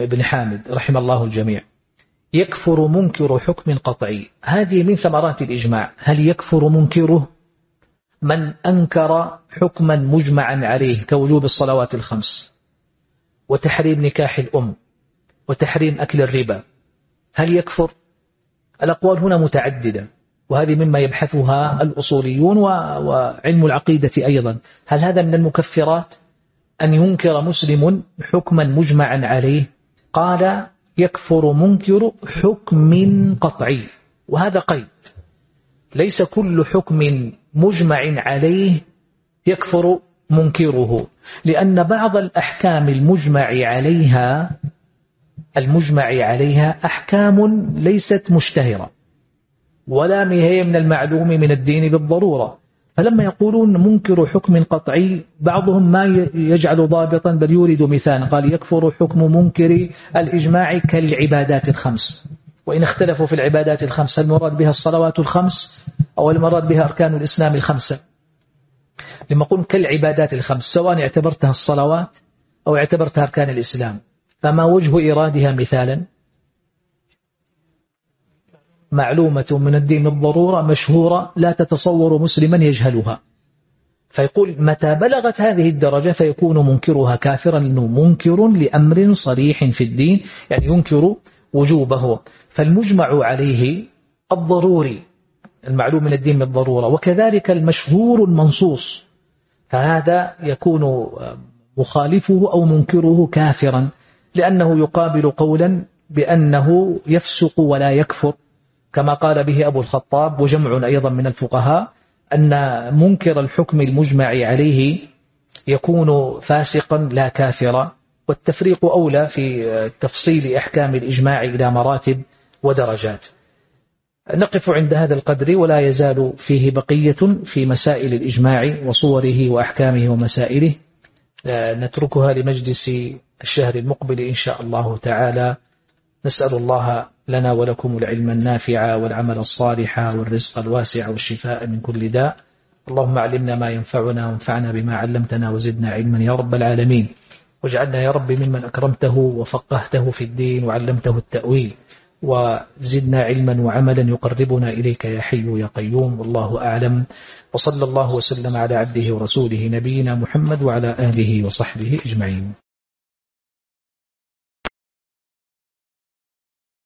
ابن حامد رحم الله الجميع. يكفر منكر حكم قطعي. هذه من ثمرات الإجماع. هل يكفر منكره؟ من أنكر حكما مجمعا عليه كوجوب الصلوات الخمس وتحريم نكاح الأم. وتحريم أكل الربا. هل يكفر؟ الأقوال هنا متعددة وهذه مما يبحثها الأصوليون وعلم العقيدة أيضا. هل هذا من المكفرات؟ أن ينكر مسلم حكما مجمعا عليه؟ قال يكفر منكر حكم قطعي. وهذا قيد. ليس كل حكم مجمع عليه يكفر منكره لأن بعض الأحكام المجمع عليها المجمع عليها أحكام ليست مشتهرة ولا هي من المعلوم من الدين بالضرورة. فلما يقولون منكر حكم قطعي بعضهم ما يجعل ضابطا بل يورد مثالا. قال يكفر حكم منكر الإجماع كالعبادات الخمس. وإن اختلفوا في العبادات الخمس هل مراد بها الصلوات الخمس أو المراد بها أركان الإسلام الخمسة؟ لما قلنا كالعبادات الخمس سواء اعتبرتها الصلوات أو اعتبرتها أركان الإسلام. فما وجه إيرادها مثالا؟ معلومة من الدين الضرورة مشهورة لا تتصور مسلما يجهلها. فيقول متى بلغت هذه الدرجة فيكون منكرها كافرا لأنه منكر لأمر صريح في الدين يعني ينكر وجوبه. فالمجمع عليه الضروري المعلوم من الدين بالضرورة وكذلك المشهور المنصوص. فهذا يكون مخالفه أو منكره كافرا. لأنه يقابل قولا بأنه يفسق ولا يكفر كما قال به أبو الخطاب وجمع أيضا من الفقهاء أن منكر الحكم المجمع عليه يكون فاسقا لا كافرا والتفريق أولى في تفصيل أحكام الإجماع إلى مراتب ودرجات. نقف عند هذا القدر ولا يزال فيه بقية في مسائل الإجماع وصوره وأحكامه ومسائله. نتركها لمجلس الشهر المقبل إن شاء الله تعالى. نسأل الله لنا ولكم العلم النافع والعمل الصالح والرزق الواسع والشفاء من كل داء. اللهم علمنا ما ينفعنا وانفعنا بما علمتنا وزدنا علما يا رب العالمين. واجعلنا يا رب ممن أكرمته وفقهته في الدين وعلمته التأويل. وزدنا علما وعملا يقربنا إليك يا حي يا قيوم. والله أعلم. وصلى الله وسلم على عبده ورسوله نبينا محمد وعلى آله وصحبه أجمعين.